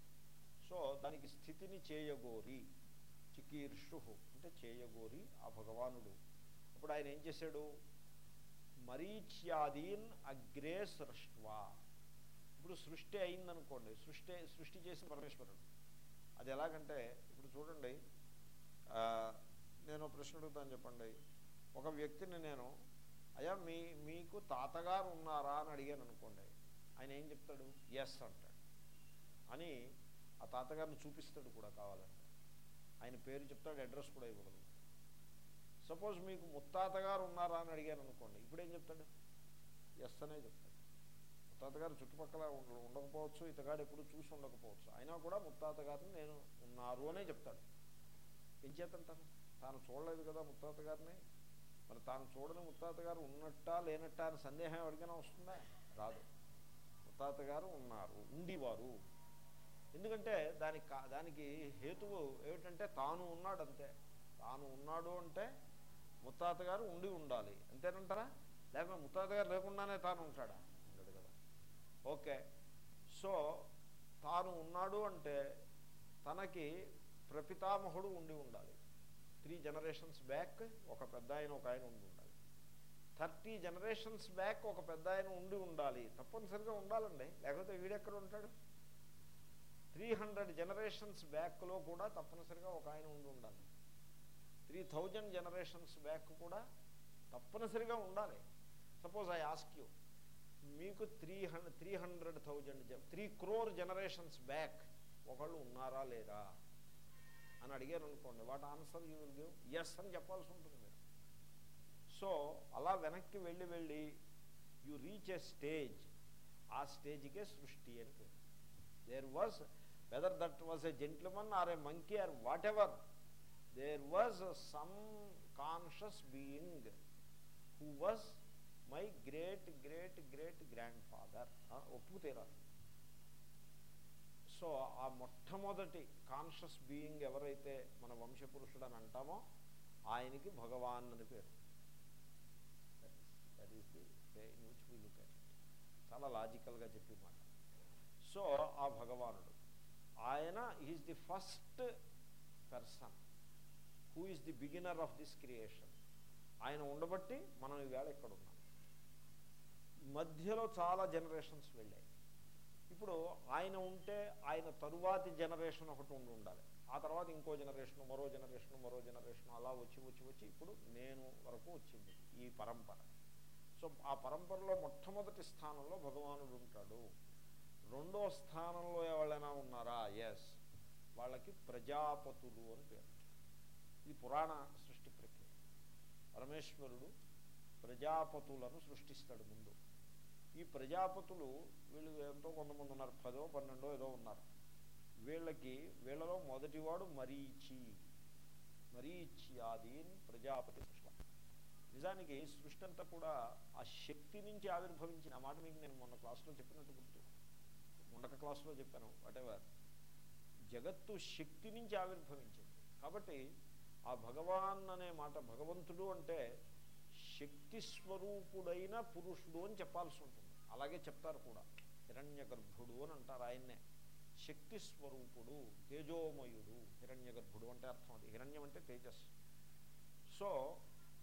సో దానికి స్థితిని చేయగోరి చికీర్షు అంటే చేయగోరి ఆ భగవానుడు. అప్పుడు ఆయన ఏం చేశాడు? మరీచ్యాదీన్ అగ్రే సృష్వా ఇప్పుడు సృష్టి అయిందనుకోండి సృష్టి సృష్టి చేసిన పరమేశ్వరుడు. అది ఎలాగంటే ఇప్పుడు చూడండి నేను ప్రశ్న అడుగుతాను చెప్పండి. ఒక వ్యక్తిని నేను అయ్యా మీ మీకు తాతగారు ఉన్నారా? అని అడిగాను అనుకోండి. ఆయన ఏం చెప్తాడు? ఎస్ అంటాడు. అని ఆ తాతగారిని చూపిస్తాడు కూడా కావాలంటే. ఆయన పేరు చెప్తాడు అడ్రస్ కూడా ఇవ్వగలదు సపోజ్ మీకు ముత్తాతగారు ఉన్నారా? అని అడిగాను అనుకోండి. ఇప్పుడేం చెప్తాడు? ఎస్ అనే చెప్తాడు. ముత్తాతగారు చుట్టుపక్కల ఉండకపోవచ్చు ఇతగాడు ఎప్పుడు చూసి ఉండకపోవచ్చు. అయినా కూడా ముత్తాతగారిని నేను ఉన్నారు అనే చెప్తాడు. ఏం చేతంటాను తాను చూడలేదు కదా ముత్తాతగారిని. మరి తాను చూడని ముత్తాత గారు ఉన్నట్టా లేనట్టా అని సందేహం ఎవరికైనా వస్తుందా? రాదు. ముత్తాత గారు ఉన్నారు ఉండివారు. ఎందుకంటే దానికి దానికి హేతువు ఏమిటంటే తాను ఉన్నాడు అంతే తాను ఉన్నాడు అంటే ముత్తాత గారు ఉండి ఉండాలి. అంతేనంటారా? లేకపోతే ముత్తాత గారు లేకుండానే తాను ఉంటాడా? ఉండడు కదా. ఓకే. సో తాను ఉన్నాడు అంటే తనకి ప్రపితామహుడు ఉండి ఉండాలి. త్రీ జనరేషన్స్ బ్యాక్ ఒక పెద్ద ఆయన ఒక ఆయన ఉండి ఉండాలి. థర్టీ జనరేషన్స్ బ్యాక్ ఒక పెద్ద ఆయన ఉండి ఉండాలి. తప్పనిసరిగా ఉండాలండి. లేకపోతే వీడెక్కడ ఉంటాడు? త్రీ హండ్రెడ్ జనరేషన్స్ బ్యాక్లో కూడా తప్పనిసరిగా ఒక ఆయన ఉండి ఉండాలి. త్రీ థౌజండ్ జనరేషన్స్ బ్యాక్ కూడా తప్పనిసరిగా ఉండాలి. సపోజ్ ఐ ఆస్క్ యూ మీకు three hundred three hundred thousand three crore generations back ఒకళ్ళు ఉన్నారా లేదా? అని అడిగారు అనుకోండి what answer you will give? Yes అని చెప్పాల్సి ఉంటుంది మీరు. సో అలా వెనక్కి వెళ్ళి వెళ్ళి యు రీచ్ ఎ స్టేజ్ ఆ స్టేజ్కే సృష్టి అని పేరు. There was whether that was a gentleman or a monkey or whatever there was some conscious being who was my great great great grandfather ఒప్పు తీరాలి సో ఆ మొట్టమొదటి కాన్షియస్ బీయింగ్ ఎవరైతే మన వంశపురుషుడు అని అంటామో ఆయనకి భగవాన్ అని పేరు. That is the way in which we look at చాలా లాజికల్గా చెప్పి మాట. సో ఆ భగవానుడు ఆయన is the first person who is the beginner of this creation ఆయన ఉండబట్టి మనం ఈవేళ ఇక్కడ ఉన్నాం. మధ్యలో చాలా జనరేషన్స్ వెళ్ళాయి. ఇప్పుడు ఆయన ఉంటే ఆయన తరువాతి జనరేషన్ ఒకటి ఉండి ఉండాలి. ఆ తర్వాత ఇంకో జనరేషన్ మరో జనరేషన్ మరో జనరేషన్ అలా వచ్చి వచ్చి వచ్చి ఇప్పుడు నేను వరకు వచ్చింది ఈ పరంపర. సో ఆ పరంపరలో మొట్టమొదటి స్థానంలో భగవానుడు ఉంటాడు. రెండో స్థానంలో ఎవరైనా ఉన్నారా? ఎస్ వాళ్ళకి ప్రజాపతులు అని పేరు. ఇది పురాణ సృష్టి ప్రక్రియ. పరమేశ్వరుడు ప్రజాపతులను సృష్టిస్తాడు ముందు. ఈ ప్రజాపతులు వీళ్ళు ఎంతో కొంతమంది ఉన్నారు. పదో పన్నెండో ఏదో ఉన్నారు. వీళ్ళకి వీళ్ళలో మొదటివాడు మరీచి. మరీచి ఆదీన్ ప్రజాపతి సృష్టి. నిజానికి సృష్టి అంతా కూడా ఆ శక్తి నుంచి ఆవిర్భవించిన ఆ మాట మీకు నేను మొన్న క్లాస్లో చెప్పినట్టు గుర్తు. ముండక క్లాస్లో చెప్పాను వాటెవర్ జగత్తు శక్తి నుంచి ఆవిర్భవించింది. కాబట్టి ఆ భగవాన్ అనే మాట భగవంతుడు అంటే శక్తి స్వరూపుడైన పురుషుడు అని చెప్పాల్సి ఉంటుంది. అలాగే చెప్తారు కూడా. హిరణ్య గర్భుడు అని అంటారు ఆయన్నే. శక్తి స్వరూపుడు తేజోమయుడు. హిరణ్య గర్భుడు అంటే అర్థం అది. హిరణ్యం అంటే తేజస్సు సో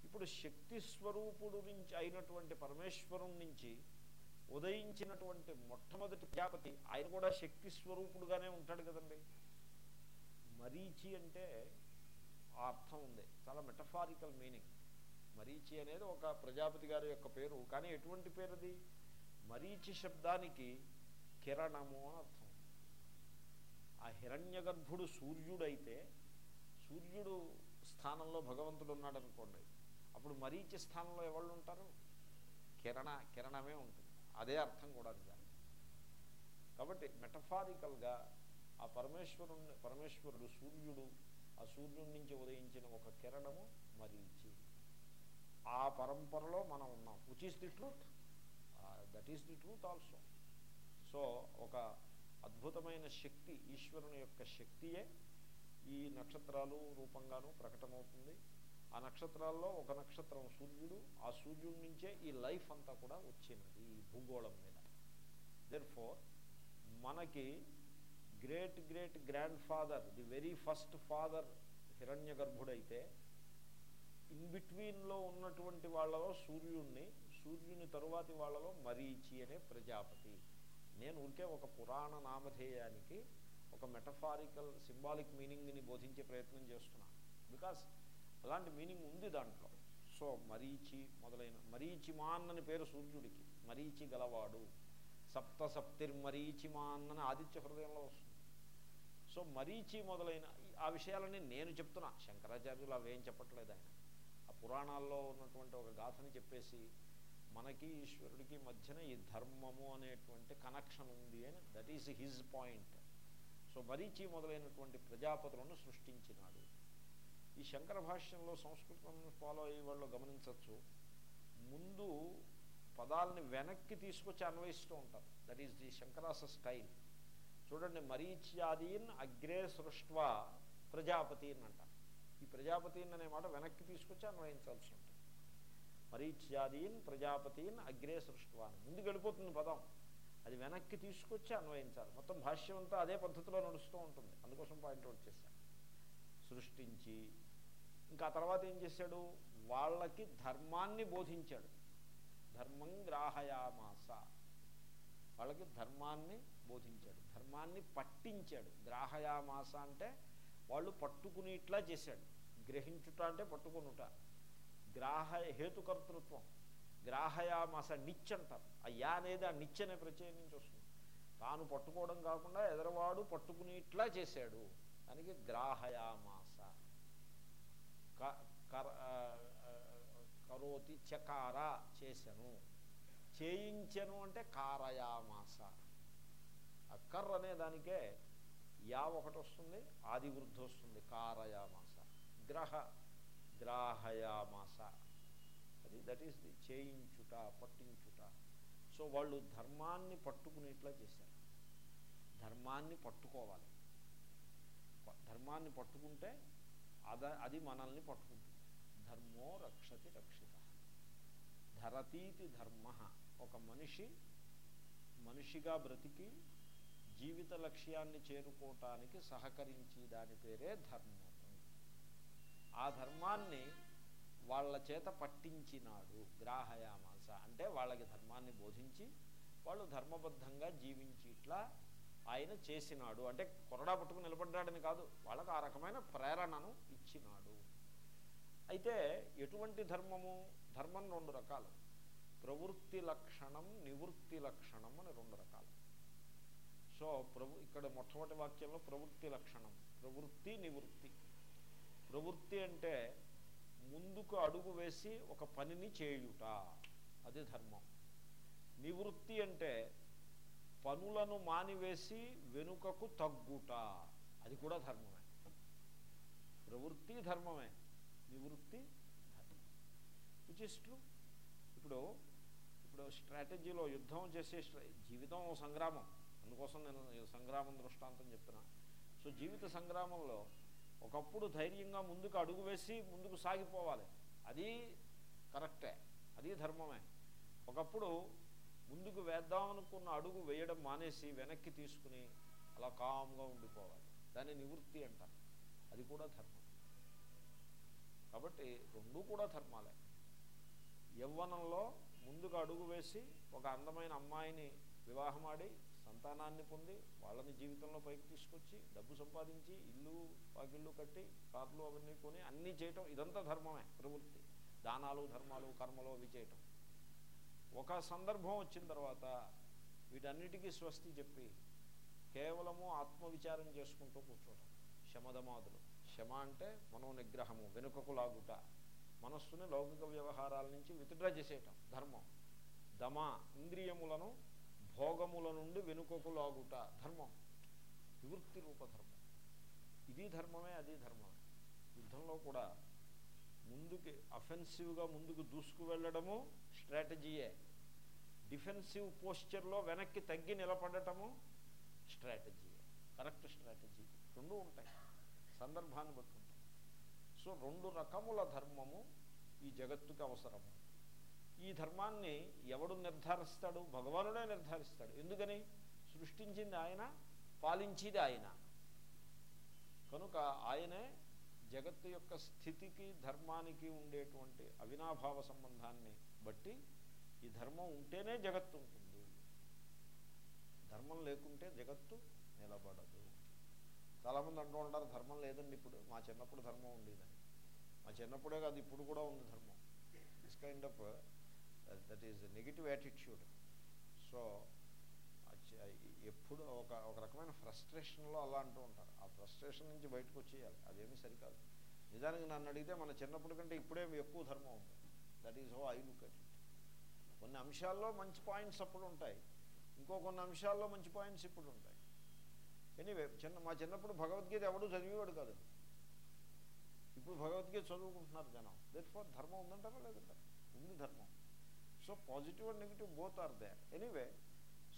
ఇప్పుడు శక్తి స్వరూపుడు నుంచి అయినటువంటి పరమేశ్వరం నుంచి ఉదయించినటువంటి మొట్టమొదటి ప్రజాపతి ఆయన కూడా శక్తి స్వరూపుడుగానే ఉంటాడు కదండి. మరీచి అంటే ఆ అర్థం ఉంది. చాలా మెటఫారికల్ మీనింగ్ మరీచి అనేది ఒక ప్రజాపతి గారి యొక్క పేరు. కానీ ఎటువంటి పేరు అది మరీచి శబ్దానికి కిరణము అని అర్థం. ఆ హిరణ్య గర్భుడు సూర్యుడైతే సూర్యుడు స్థానంలో భగవంతుడు ఉన్నాడు అనుకోండి అప్పుడు మరీచి స్థానంలో ఎవళ్ళు ఉంటారు? కిరణ కిరణమే ఉంటుంది. అదే అర్థం కూడా నిజానికి కాబట్టి మెటఫారికల్గా ఆ పరమేశ్వరుని పరమేశ్వరుడు సూర్యుడు ఆ సూర్యుడి నుంచి ఉదయించిన ఒక కిరణము మరీచి ఆ పరంపరలో మనం ఉన్నాం. Which is the truth that is the truth also so ఒక అద్భుతమైన శక్తి ఈశ్వరుని యొక్క శక్తియే ఈ నక్షత్రాలు రూపంగాను ప్రకటమవుతుంది. ఆ నక్షత్రాల్లో ఒక నక్షత్రం సూర్యుడు ఆ సూర్యుడి నుంచే ఈ లైఫ్ అంతా కూడా వచ్చినది ఈ భూగోళం మీద. దెర్ ఫోర్ మనకి great great grandfather the very first father హిరణ్య గర్భుడైతే ఇన్ బిట్వీన్లో ఉన్నటువంటి వాళ్ళలో సూర్యుడిని సూర్యుని తరువాతి వాళ్ళలో మరీచి అనే ప్రజాపతి. నేను ఊరికే ఒక పురాణ నామధేయానికి ఒక మెటఫారికల్ సింబాలిక్ మీనింగ్ని బోధించే ప్రయత్నం చేస్తున్నా. బికాస్ అలాంటి మీనింగ్ ఉంది దాంట్లో. సో మరీచి మొదలైన మరీచిమాన్ అని పేరు సూర్యుడికి. మరీచి గలవాడు. సప్త సప్తిర్మరీచిమాన్ అని ఆదిత్య హృదయంలో వస్తుంది. సో మరీచి మొదలైన ఆ విషయాలని నేను చెప్తున్నా. శంకరాచార్యులు అవేం చెప్పట్లేదు ఆయన. ఆ పురాణాల్లో ఉన్నటువంటి ఒక గాథని చెప్పేసి మనకి ఈశ్వరుడికి మధ్యన ఈ ధర్మము అనేటువంటి కనెక్షన్ ఉంది అని that is his point so Marichi మొదలైనటువంటి ప్రజాపతులను సృష్టించినాడు. ఈ శంకర భాష్యంలో సంస్కృతం ఫాలో అయ్యే వాళ్ళు గమనించవచ్చు. ముందు పదాలని వెనక్కి తీసుకొచ్చి అన్వయిస్తూ ఉంటారు. That is the Shankara's style చూడండి మరీచ్యాదీన్ అగ్రే సృష్వ అని అంట ఈ ప్రజాపతి అనే మాట వెనక్కి తీసుకొచ్చి అన్వయించాల్సి ఉంటుంది. మరీచ్యాదీన్ ప్రజాపతిన్ అగ్రే సృష్టివాన్. ముందుకు వెళ్ళిపోతుంది పదం. అది వెనక్కి తీసుకొచ్చి అన్వయించాలి. మొత్తం భాష్యం అంతా అదే పద్ధతిలో నడుస్తూ ఉంటుంది. అందుకోసం పాయింట్అవుట్ చేశాను సృష్టించి ఇంకా తర్వాత ఏం చేశాడు? వాళ్ళకి ధర్మాన్ని బోధించాడు. ధర్మం గ్రాహయామాస. వాళ్ళకి ధర్మాన్ని బోధించాడు. ధర్మాన్ని పట్టించాడు. గ్రాహయామాస అంటే వాళ్ళు పట్టుకుని ఇట్లా చేశాడు. గ్రహించుట అంటే పట్టుకునుట. గ్రాహ హేతుకర్తృత్వం. గ్రాహయామాస నిచ్ అంటారు ఆ యా అనేది ఆ నిచ్ అనే ప్రత్యయం నుంచి వస్తుంది. తాను పట్టుకోవడం కాకుండా ఎదరవాడు పట్టుకునేట్లా చేశాడు. దానికి గ్రాహయామాస. కరోతి చకార చేశను. చేయించను అంటే కారయామాస. ఆ అనే దానికే యా ఒకటి వస్తుంది ఆది వృద్ధి వస్తుంది కారయామాస. గ్రహ గ్రాహయామాస అది దట్ ఈస్ ది చేయించుట పట్టించుట. సో వాళ్ళు ధర్మాన్ని పట్టుకునేట్లా చేశారు. ధర్మాన్ని పట్టుకోవాలి. ధర్మాన్ని పట్టుకుంటే అద అది మనల్ని పట్టుకుంటుంది. ధర్మో రక్షతి రక్షిత. ధరతీతి ధర్మ. ఒక మనిషి మనిషిగా బ్రతికి జీవిత లక్ష్యాన్ని చేరుకోవటానికి సహకరించి దాని పేరే ధర్మం. ఆ ధర్మాన్ని వాళ్ళ చేత పట్టించినాడు గ్రాహయామాస. అంటే వాళ్ళకి ధర్మాన్ని బోధించి వాళ్ళు ధర్మబద్ధంగా జీవించి ఇట్లా ఆయన చేసినాడు. అంటే కొరడా పట్టుకుని నిలబడ్డాడని కాదు వాళ్ళకు ఆ రకమైన ప్రేరణను ఇచ్చినాడు. అయితే ఎటువంటి ధర్మము? ధర్మం రెండు రకాలు. ప్రవృత్తి లక్షణం నివృత్తి లక్షణం అని రెండు రకాలు. సో ప్రభు ఇక్కడ మొట్టమొదటి వాక్యంలో ప్రవృత్తి లక్షణం ప్రవృత్తి నివృత్తి. ప్రవృత్తి అంటే ముందుకు అడుగు వేసి ఒక పనిని చేయుట. అది ధర్మం. నివృత్తి అంటే పనులను మానివేసి వెనుకకు తగ్గుట. అది కూడా ధర్మమే. ప్రవృత్తి ధర్మమే. నివృత్తి ధర్మం. విచ్ ఇస్ ట్రూ ఇప్పుడు ఇప్పుడు స్ట్రాటజీలో యుద్ధం చేసే జీవితం సంగ్రామం. అందుకోసం నేను సంగ్రామం దృష్టాంతం చెప్తున్నా. సో జీవిత సంగ్రామంలో ఒకప్పుడు ధైర్యంగా ముందుకు అడుగు వేసి ముందుకు సాగిపోవాలి. అది కరెక్టే. అది ధర్మమే. ఒకప్పుడు ముందుకు వేద్దామనుకున్న అడుగు వేయడం మానేసి వెనక్కి తీసుకుని అలా కామ్గా ఉండిపోవాలి. దాన్ని నివృత్తి అంటారు. అది కూడా ధర్మం. కాబట్టి రెండూ కూడా ధర్మాలే. యవ్వనంలో ముందుకు అడుగు వేసి ఒక అందమైన అమ్మాయిని వివాహమాడి సంతానాన్ని పొంది వాళ్ళని జీవితంలో పైకి తీసుకొచ్చి డబ్బు సంపాదించి ఇల్లు వాకిళ్ళు కట్టి కార్లు అవన్నీ కొని అన్నీ చేయటం ఇదంతా ధర్మమే ప్రవృత్తి. దానాలు ధర్మాలు కర్మలు అవి చేయటం. ఒక సందర్భం వచ్చిన తర్వాత వీటన్నిటికీ స్వస్తి చెప్పి కేవలము ఆత్మవిచారం చేసుకుంటూ కూర్చోటం. శమదమాదులు శమ అంటే మనోనిగ్రహము వెనుకకు లాగుట. మనస్సుని లౌకిక వ్యవహారాల నుంచి విత్డ్రా చేసేయటం ధర్మం. దమ ఇంద్రియములను భోగముల నుండి వెనుకకు లాగుట ధర్మం. వివృత్తి రూప ధర్మం. ఇది ధర్మమే అది ధర్మమే. యుద్ధంలో కూడా ముందుకి అఫెన్సివ్గా ముందుకు దూసుకు వెళ్ళడము స్ట్రాటజీయే డిఫెన్సివ్ పోస్చర్లో వెనక్కి తగ్గి నిలబడటము స్ట్రాటజీయే కరెక్ట్ స్ట్రాటజీ రెండు ఉంటాయి. సందర్భాన్ని బట్టి ఉంటాయి సో రెండు రకముల ధర్మము ఈ జగత్తుకి అవసరము. ఈ ధర్మాన్ని ఎవడు నిర్ధారిస్తాడు? భగవానుడే నిర్ధారిస్తాడు. ఎందుకని? సృష్టించింది ఆయన పాలించేది ఆయన. కనుక ఆయనే జగత్తు యొక్క స్థితికి ధర్మానికి ఉండేటువంటి అవినాభావ సంబంధాన్ని బట్టి ఈ ధర్మం ఉంటేనే జగత్తు ఉంటుంది. ధర్మం లేకుంటే జగత్తు నిలబడదు. చాలామంది అంటూ ఉంటారు ధర్మం లేదండి ఇప్పుడు. మా చిన్నప్పుడు ధర్మం ఉండేదని. మా చిన్నప్పుడే కాదు ఇప్పుడు కూడా ఉంది ధర్మం. This kind of that is negative attitude so ఎప్పుడు ఒక ఒక రకమైన ఫ్రస్ట్రేషన్లో అలా అంటూ ఉంటారు. ఆ ఫ్రస్ట్రేషన్ నుంచి బయటకు వచ్చేయాలి. అదేమీ సరికాదు. నిజానికి నన్ను అడిగితే మన చిన్నప్పటి కంటే ఇప్పుడే ఎక్కువ ధర్మం ఉంది. That is how I look at it కొన్ని అంశాల్లో మంచి పాయింట్స్ అప్పుడు ఉంటాయి. ఇంకో కొన్ని అంశాల్లో మంచి పాయింట్స్ ఇప్పుడు ఉంటాయి. ఎనీవే చిన్న మా చిన్నప్పుడు భగవద్గీత ఎవడూ చదివేవాడు కాదు. ఇప్పుడు భగవద్గీత చదువుకుంటున్నారు జనం. దట్ ఫోర్ ధర్మం ఉందంటారా లేదంటారు? ఉంది ధర్మం. So positive and negative both are they anyway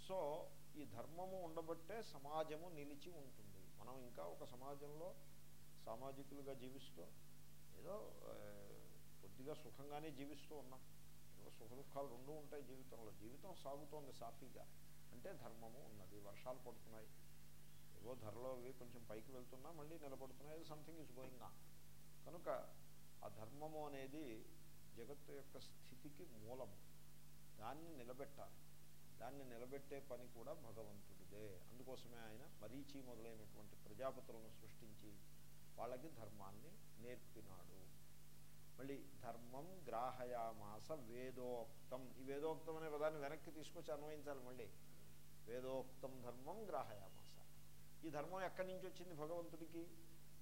so ఈ ధర్మము ఉండబట్టే సమాజము నిలిచి ఉంటుంది. మనం ఇంకా ఒక సమాజంలో సామాజికులుగా జీవిస్తూ ఏదో కొద్దిగా సుఖంగానే జీవిస్తూ ఉన్నాం. ఏదో సుఖ దుఃఖాలు రెండూ ఉంటాయి జీవితంలో. జీవితం సాగుతోంది సాఫీగా. అంటే ధర్మము ఉన్నది. వర్షాలు పడుతున్నాయి. ఏవో ధరలో అవి కొంచెం పైకి వెళ్తున్నా మళ్ళీ నిలబడుతున్నాయి. సంథింగ్ ఈజ్ గోయింగ్ ఆన్ కనుక ఆ ధర్మము అనేది జగత్తు యొక్క స్థితికి మూలము. దాన్ని నిలబెట్టాలి. దాన్ని నిలబెట్టే పని కూడా భగవంతుడిదే. అందుకోసమే ఆయన మరీచి మొదలైనటువంటి ప్రజాపతులను సృష్టించి వాళ్ళకి ధర్మాన్ని నేర్పినాడు. మళ్ళీ ధర్మం గ్రాహయామాస వేదోక్తం. ఈ వేదోక్తం అనే పదాన్ని వెనక్కి తీసుకొచ్చి అన్వయించాలి మళ్ళీ. వేదోక్తం ధర్మం గ్రాహయామాస. ఈ ధర్మం ఎక్కడి నుంచి వచ్చింది భగవంతుడికి?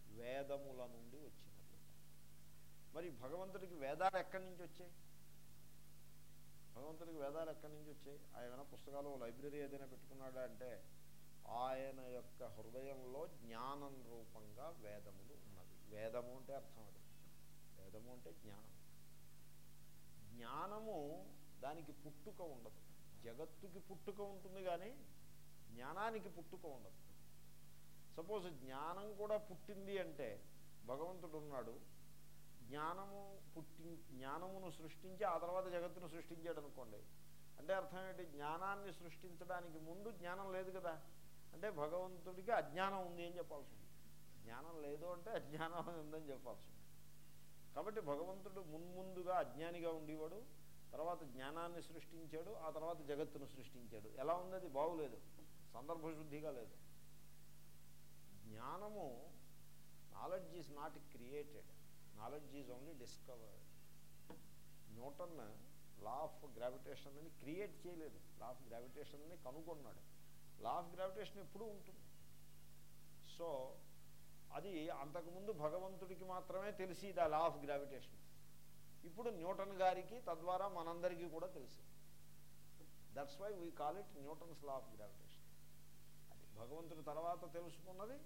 వేదముల నుండి వచ్చినది. మరి భగవంతుడికి వేదాలు ఎక్కడి నుంచి వచ్చాయి? భగవంతుడికి వేదాలు ఎక్కడి నుంచి వచ్చాయి? ఆయన పుస్తకాలు లైబ్రరీ ఏదైనా పెట్టుకున్నాడా అంటే ఆయన యొక్క హృదయంలో జ్ఞానం రూపంగా వేదములు ఉన్నది వేదము అంటే అర్థం అది. వేదము అంటే జ్ఞానం. జ్ఞానము దానికి పుట్టుక ఉండదు. జగత్తుకి పుట్టుక ఉంటుంది కానీ జ్ఞానానికి పుట్టుక ఉండదు. సపోజ్ జ్ఞానం కూడా పుట్టింది అంటే భగవంతుడు ఉన్నాడు జ్ఞానము పుట్టి జ్ఞానమును సృష్టించి ఆ తర్వాత జగత్తును సృష్టించాడు అనుకోండి. అంటే అర్థం ఏంటి? జ్ఞానాన్ని సృష్టించడానికి ముందు జ్ఞానం లేదు కదా. అంటే భగవంతుడికి అజ్ఞానం ఉంది అని చెప్పాల్సి ఉంది జ్ఞానం లేదు అంటే అజ్ఞానం ఉందని చెప్పాల్సి ఉంది కాబట్టి భగవంతుడు మున్ముందుగా అజ్ఞానిగా ఉండేవాడు తర్వాత జ్ఞానాన్ని సృష్టించాడు ఆ తర్వాత జగత్తును సృష్టించాడు. ఎలా ఉంది? అది బాగులేదు. సందర్భశుద్ధిగా లేదు. జ్ఞానము knowledge is not created knowledge is only discovered Newton law of gravitation అని క్రియేట్ చేయలేదు. లా ఆఫ్ గ్రావిటేషన్ అని కనుగొన్నాడు. లా ఆఫ్ గ్రావిటేషన్ ఎప్పుడూ ఉంటుంది. సో అది అంతకుముందు భగవంతుడికి మాత్రమే తెలిసి ద లా ఆఫ్ గ్రావిటేషన్ ఇప్పుడు న్యూటన్ గారికి తద్వారా మనందరికీ కూడా తెలుసు that's why we call it Newton's law of gravitation అది భగవంతుడి తర్వాత తెలుసుకున్నది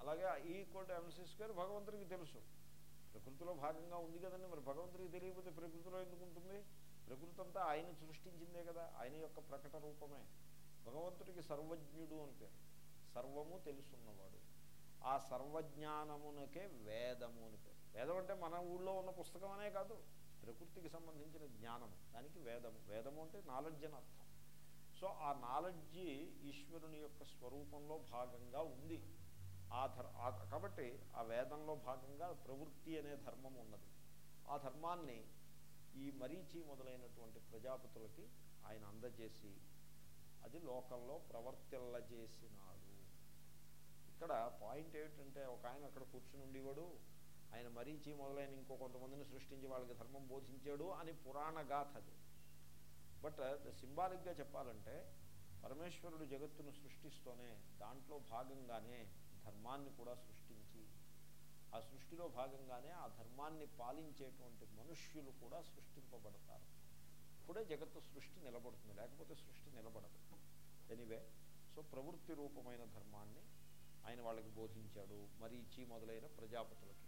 అలాగే ఈ కోట ఎంసీ స్క్వేర్ భగవంతుడికి తెలుసు. ప్రకృతిలో భాగంగా ఉంది కదండి మరి భగవంతుడికి తెలియకపోతే ప్రకృతిలో ఎందుకు ఉంటుంది? ప్రకృతి అంతా ఆయన సృష్టించిందే కదా ఆయన యొక్క ప్రకట రూపమే. భగవంతుడికి సర్వజ్ఞుడు అని పేరు సర్వము తెలుసున్నవాడు. ఆ సర్వజ్ఞానమునకే వేదము అని పేరు. వేదం అంటే మన ఊళ్ళో ఉన్న పుస్తకం అనే కాదు ప్రకృతికి సంబంధించిన జ్ఞానము. దానికి వేదము. వేదము అంటే నాలెడ్జ్ అని అర్థం. సో ఆ నాలెడ్జి ఈశ్వరుని యొక్క స్వరూపంలో భాగంగా ఉంది. ఆ ధర్ కాబట్టి ఆ వేదంలో భాగంగా ప్రవృత్తి అనే ధర్మం ఉన్నది. ఆ ధర్మాన్ని ఈ మరీచి మొదలైనటువంటి ప్రజాపతులకి ఆయన అందజేసి అది లోకంలో ప్రవర్తిల్లజేసినాడు ఇక్కడ పాయింట్ ఏమిటంటే ఒక ఆయన అక్కడ కూర్చుని ఉండేవాడు ఆయన మరీచి మొదలైన ఇంకో కొంతమందిని సృష్టించి వాళ్ళకి ధర్మం బోధించాడు అని పురాణ గాథ అది. బట్ సింబాలిక్గా చెప్పాలంటే పరమేశ్వరుడు జగత్తును సృష్టిస్తూనే దాంట్లో భాగంగానే ధర్మాన్ని కూడా సృష్టించి ఆ సృష్టిలో భాగంగానే ఆ ధర్మాన్ని పాలించేటువంటి మనుష్యులు కూడా సృష్టింపబడతారు. ఇప్పుడే జగత్తు సృష్టి నిలబడుతుంది లేకపోతే సృష్టి నిలబడదు. ఎనివే సో ప్రవృత్తి రూపమైన ధర్మాన్ని ఆయన వాళ్ళకి బోధించాడు మరీచి మొదలైన ప్రజాపతులకి.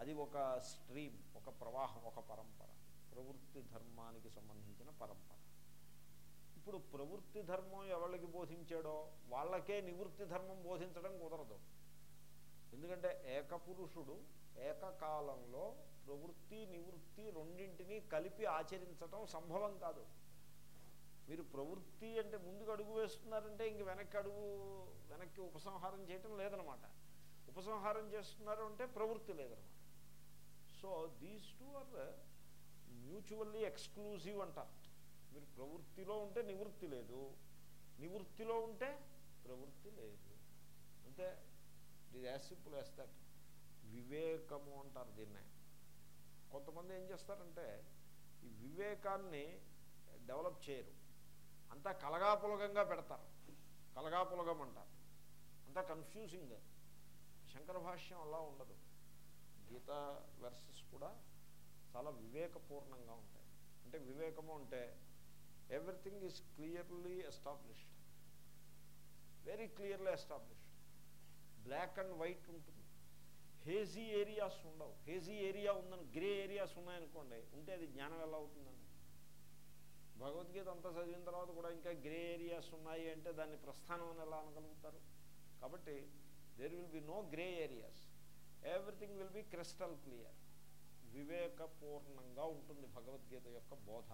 అది ఒక స్ట్రీమ్ ఒక ప్రవాహం ఒక పరంపర. ప్రవృత్తి ధర్మానికి సంబంధించిన పరంపర. ఇప్పుడు ప్రవృత్తి ధర్మం ఎవరికి బోధించాడో వాళ్ళకే నివృత్తి ధర్మం బోధించడం కుదరదు. ఎందుకంటే ఏకపురుషుడు ఏకకాలంలో ప్రవృత్తి నివృత్తి రెండింటినీ కలిపి ఆచరించటం సంభవం కాదు. మీరు ప్రవృత్తి అంటే ముందుకు అడుగు వేస్తున్నారంటే ఇంక వెనక్కి అడుగు వెనక్కి ఉపసంహారం చేయటం లేదనమాట. ఉపసంహారం చేస్తున్నారు అంటే ప్రవృత్తి లేదనమాట. So these two are mutually exclusive అంటారు. మీరు ప్రవృత్తిలో ఉంటే నివృత్తి లేదు. నివృత్తిలో ఉంటే ప్రవృత్తి లేదు. అంటే ఇది యాజ్ సింపుల్ యాజ్ దట్ వివేకము అంటారు దీన్నే. కొంతమంది ఏం చేస్తారంటే ఈ వివేకాన్ని డెవలప్ చేయరు. అంతా కలగాపులగంగా పెడతారు. కలగాపులగం అంటారు. అంతా కన్ఫ్యూజింగ్ శంకర భాష్యం అలా ఉండదు. గీతా వెర్సెస్ కూడా చాలా వివేకపూర్ణంగా ఉంటాయి. అంటే వివేకము అంటే everything is clearly established very clearly established black and white ఉంటుంది. హేజీ ఏరియాస్ ఉండవు. హేజీ ఏరియా ఉందని గ్రే ఏరియాస్ ఉన్నాయనుకోండి ఉంటే అది జ్ఞానం ఎలా అవుతుందండి? భగవద్గీత అంతా చదివిన తర్వాత కూడా ఇంకా గ్రే ఏరియాస్ ఉన్నాయి అంటే దాన్ని ప్రస్థానం అని ఎలా అనగలుగుతారు? కాబట్టి there will be no grey areas everything will be crystal clear వివేకపూర్ణంగా ఉంటుంది భగవద్గీత యొక్క బోధ.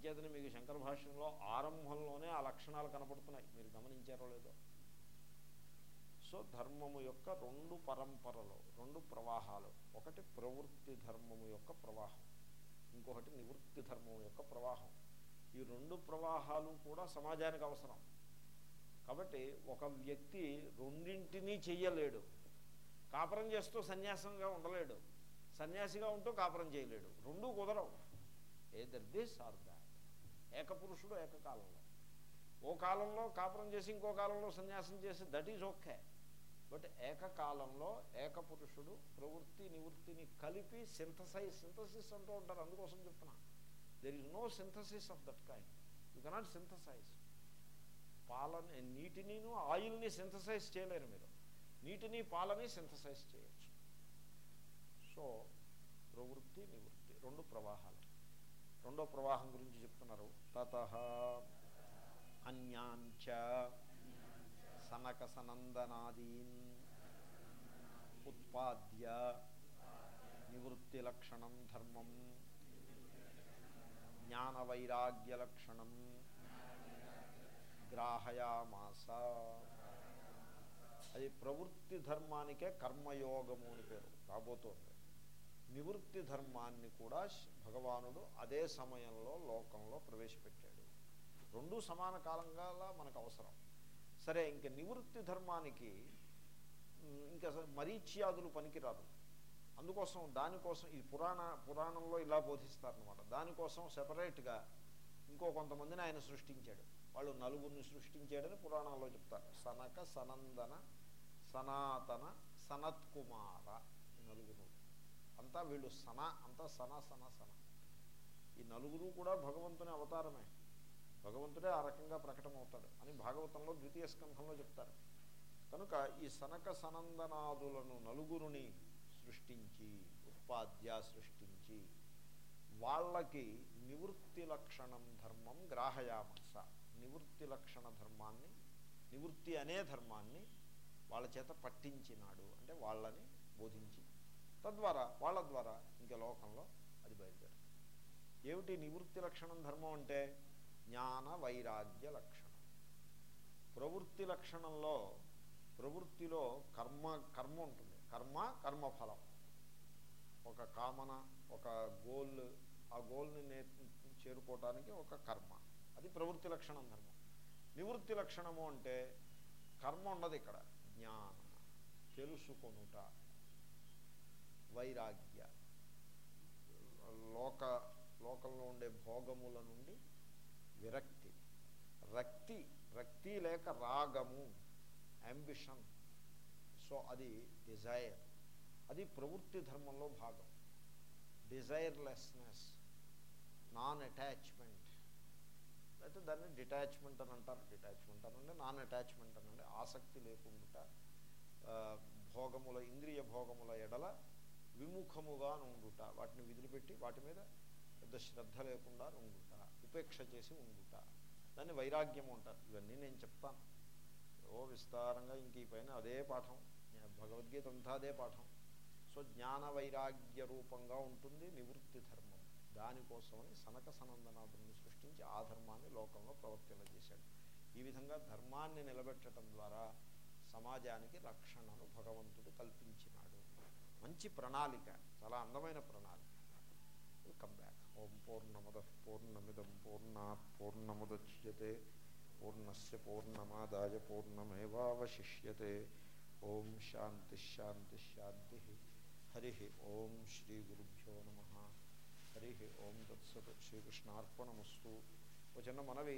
అంచేతనే మీకు శంకర భాష్యంలో ఆరంభంలోనే ఆ లక్షణాలు కనపడుతున్నాయి. మీరు గమనించారో లేదో. సో ధర్మము యొక్క రెండు పరంపరలు రెండు ప్రవాహాలు. ఒకటి ప్రవృత్తి ధర్మము యొక్క ప్రవాహం. ఇంకొకటి నివృత్తి ధర్మం యొక్క ప్రవాహం. ఈ రెండు ప్రవాహాలు కూడా సమాజానికి అవసరం. కాబట్టి ఒక వ్యక్తి రెండింటినీ చెయ్యలేడు. కాపురం చేస్తూ సన్యాసంగా ఉండలేడు. సన్యాసిగా ఉంటూ కాపురం చేయలేడు. రెండూ కుదరవు. ఏదర్ దిస్ ఆర్ ఏకపురుషుడు ఏకకాలంలో. ఓ కాలంలో కాపురం చేసి ఇంకో కాలంలో సన్యాసం చేసి దట్ ఈజ్ ఓకే. బట్ ఏకకాలంలో ఏకపురుషుడు ప్రవృత్తి నివృత్తిని కలిపి సింథసైజ్ సింథసిస్ అంటూ ఉంటారు. అందుకోసం చెప్తున్నా. There is no synthesis of that kind you cannot synthesize. పాలని నీటిని ఆయిల్ని సింథసైజ్ చేయలేరు మీరు. నీటిని పాలని సింథసైజ్ చేయొచ్చు. సో ప్రవృత్తి నివృత్తి రెండు ప్రవాహాలు. రెండో ప్రవాహం గురించి చెప్తున్నారు. తత అన్యాంచ సనక సనందనాదీన్ ఉత్పాద్య నివృత్తి లక్షణం ధర్మం జ్ఞానవైరాగ్యలక్షణం లక్షణం గ్రాహయామాస. అది ప్రవృత్తి ధర్మానికే కర్మయోగము అని పేరు. రాబోతోంది. నివృత్తి ధర్మాన్ని కూడా భగవానుడు అదే సమయంలో లోకంలో ప్రవేశపెట్టాడు. రెండు సమాన కాలంగా మనకు అవసరం. సరే ఇంక నివృత్తి ధర్మానికి ఇంకా మరీచ్యాదులు పనికిరాదు. అందుకోసం దానికోసం ఈ పురాణ పురాణంలో ఇలా బోధిస్తారనమాట దానికోసం సెపరేట్గా ఇంకో కొంతమందిని ఆయన సృష్టించాడు. వాళ్ళు నలుగురిని సృష్టించాడని పురాణంలో చెప్తారు. సనక సనందన సనాతన సనత్కుమార నలుగురు. అంతా వీళ్ళు సన అంతా సన సన సన. ఈ నలుగురు కూడా భగవంతుని అవతారమే. భగవంతుడే ఆ రకంగా ప్రకటమవుతాడు అని భాగవతంలో ద్వితీయ స్కంధంలో చెప్తారు. కనుక ఈ సనక సనందనాదులను నలుగురుని సృష్టించి ఉత్పాద్య సృష్టించి వాళ్ళకి నివృత్తి లక్షణం ధర్మం గ్రాహయామస. నివృత్తి లక్షణ ధర్మాన్ని నివృత్తి అనే ధర్మాన్ని వాళ్ళ చేత పట్టించినాడు. అంటే వాళ్ళని బోధించి తద్వారా వాళ్ళ ద్వారా ఇంకా లోకంలో అది బయలుదేరు ఏమిటి నివృత్తి లక్షణం ధర్మం అంటే? జ్ఞాన వైరాగ్య లక్షణం. ప్రవృత్తి లక్షణంలో ప్రవృత్తిలో కర్మ కర్మ ఉంటుంది. కర్మ కర్మఫలం. ఒక కామన ఒక గోల్ ఆ గోల్ని నే చేరుకోవటానికి ఒక కర్మ. అది ప్రవృత్తి లక్షణం ధర్మం. నివృత్తి లక్షణము అంటే కర్మ ఉండదు ఇక్కడ. జ్ఞాన. తెలుసుకొనుట. వైరాగ్య. లోక లోకంలో ఉండే భోగముల నుండి విరక్తి. రక్తి రక్తి లేక రాగము అంబిషన్. సో అది డిజైర్. అది ప్రవృత్తి ధర్మంలో భాగం. డిజైర్లెస్నెస్ నాన్ అటాచ్మెంట్ అయితే దాన్ని డిటాచ్మెంట్ అని అంటారు. డిటాచ్మెంట్ అనండి నాన్ అటాచ్మెంట్ అనండి ఆసక్తి లేకుండా భోగముల ఇంద్రియ భోగముల ఎడల విముఖముగా ఉండుట వాటిని విదిలిపెట్టి వాటి మీద పెద్ద శ్రద్ధ లేకుండా ఉండుట ఉపేక్ష చేసి ఉండుట. దాన్ని వైరాగ్యము అంటారు. ఇవన్నీ నేను చెప్తాను. ఓ విస్తారంగా ఇంక ఈ పైన అదే పాఠం. భగవద్గీత అంతా అదే పాఠం. సో జ్ఞాన వైరాగ్య రూపంగా ఉంటుంది నివృత్తి ధర్మం. దానికోసమని సనక సనందనాథుని సృష్టించి ఆ ధర్మాన్ని లోకంలో ప్రవర్తింపజేశాడు. ఈ విధంగా ధర్మాన్ని నిలబెట్టడం ద్వారా సమాజానికి రక్షణను భగవంతుడు కల్పించాడు. మంచి ప్రణాళిక చాలా అందమైన ప్రణాళిక కమ్ బ్యాక్ ఓం పూర్ణమద పూర్ణమిదం పూర్ణా పూర్ణముద్యతే పూర్ణస్ పూర్ణమాదాయ పూర్ణమేవాశిష్యతే ఓం శాంతి శాంతి శాంతి హరి ఓం శ్రీ గురుభ్యో నమ హరి ఓం తత్సత్ శ్రీకృష్ణార్పణమస్తు ఒక చిన్న మనవి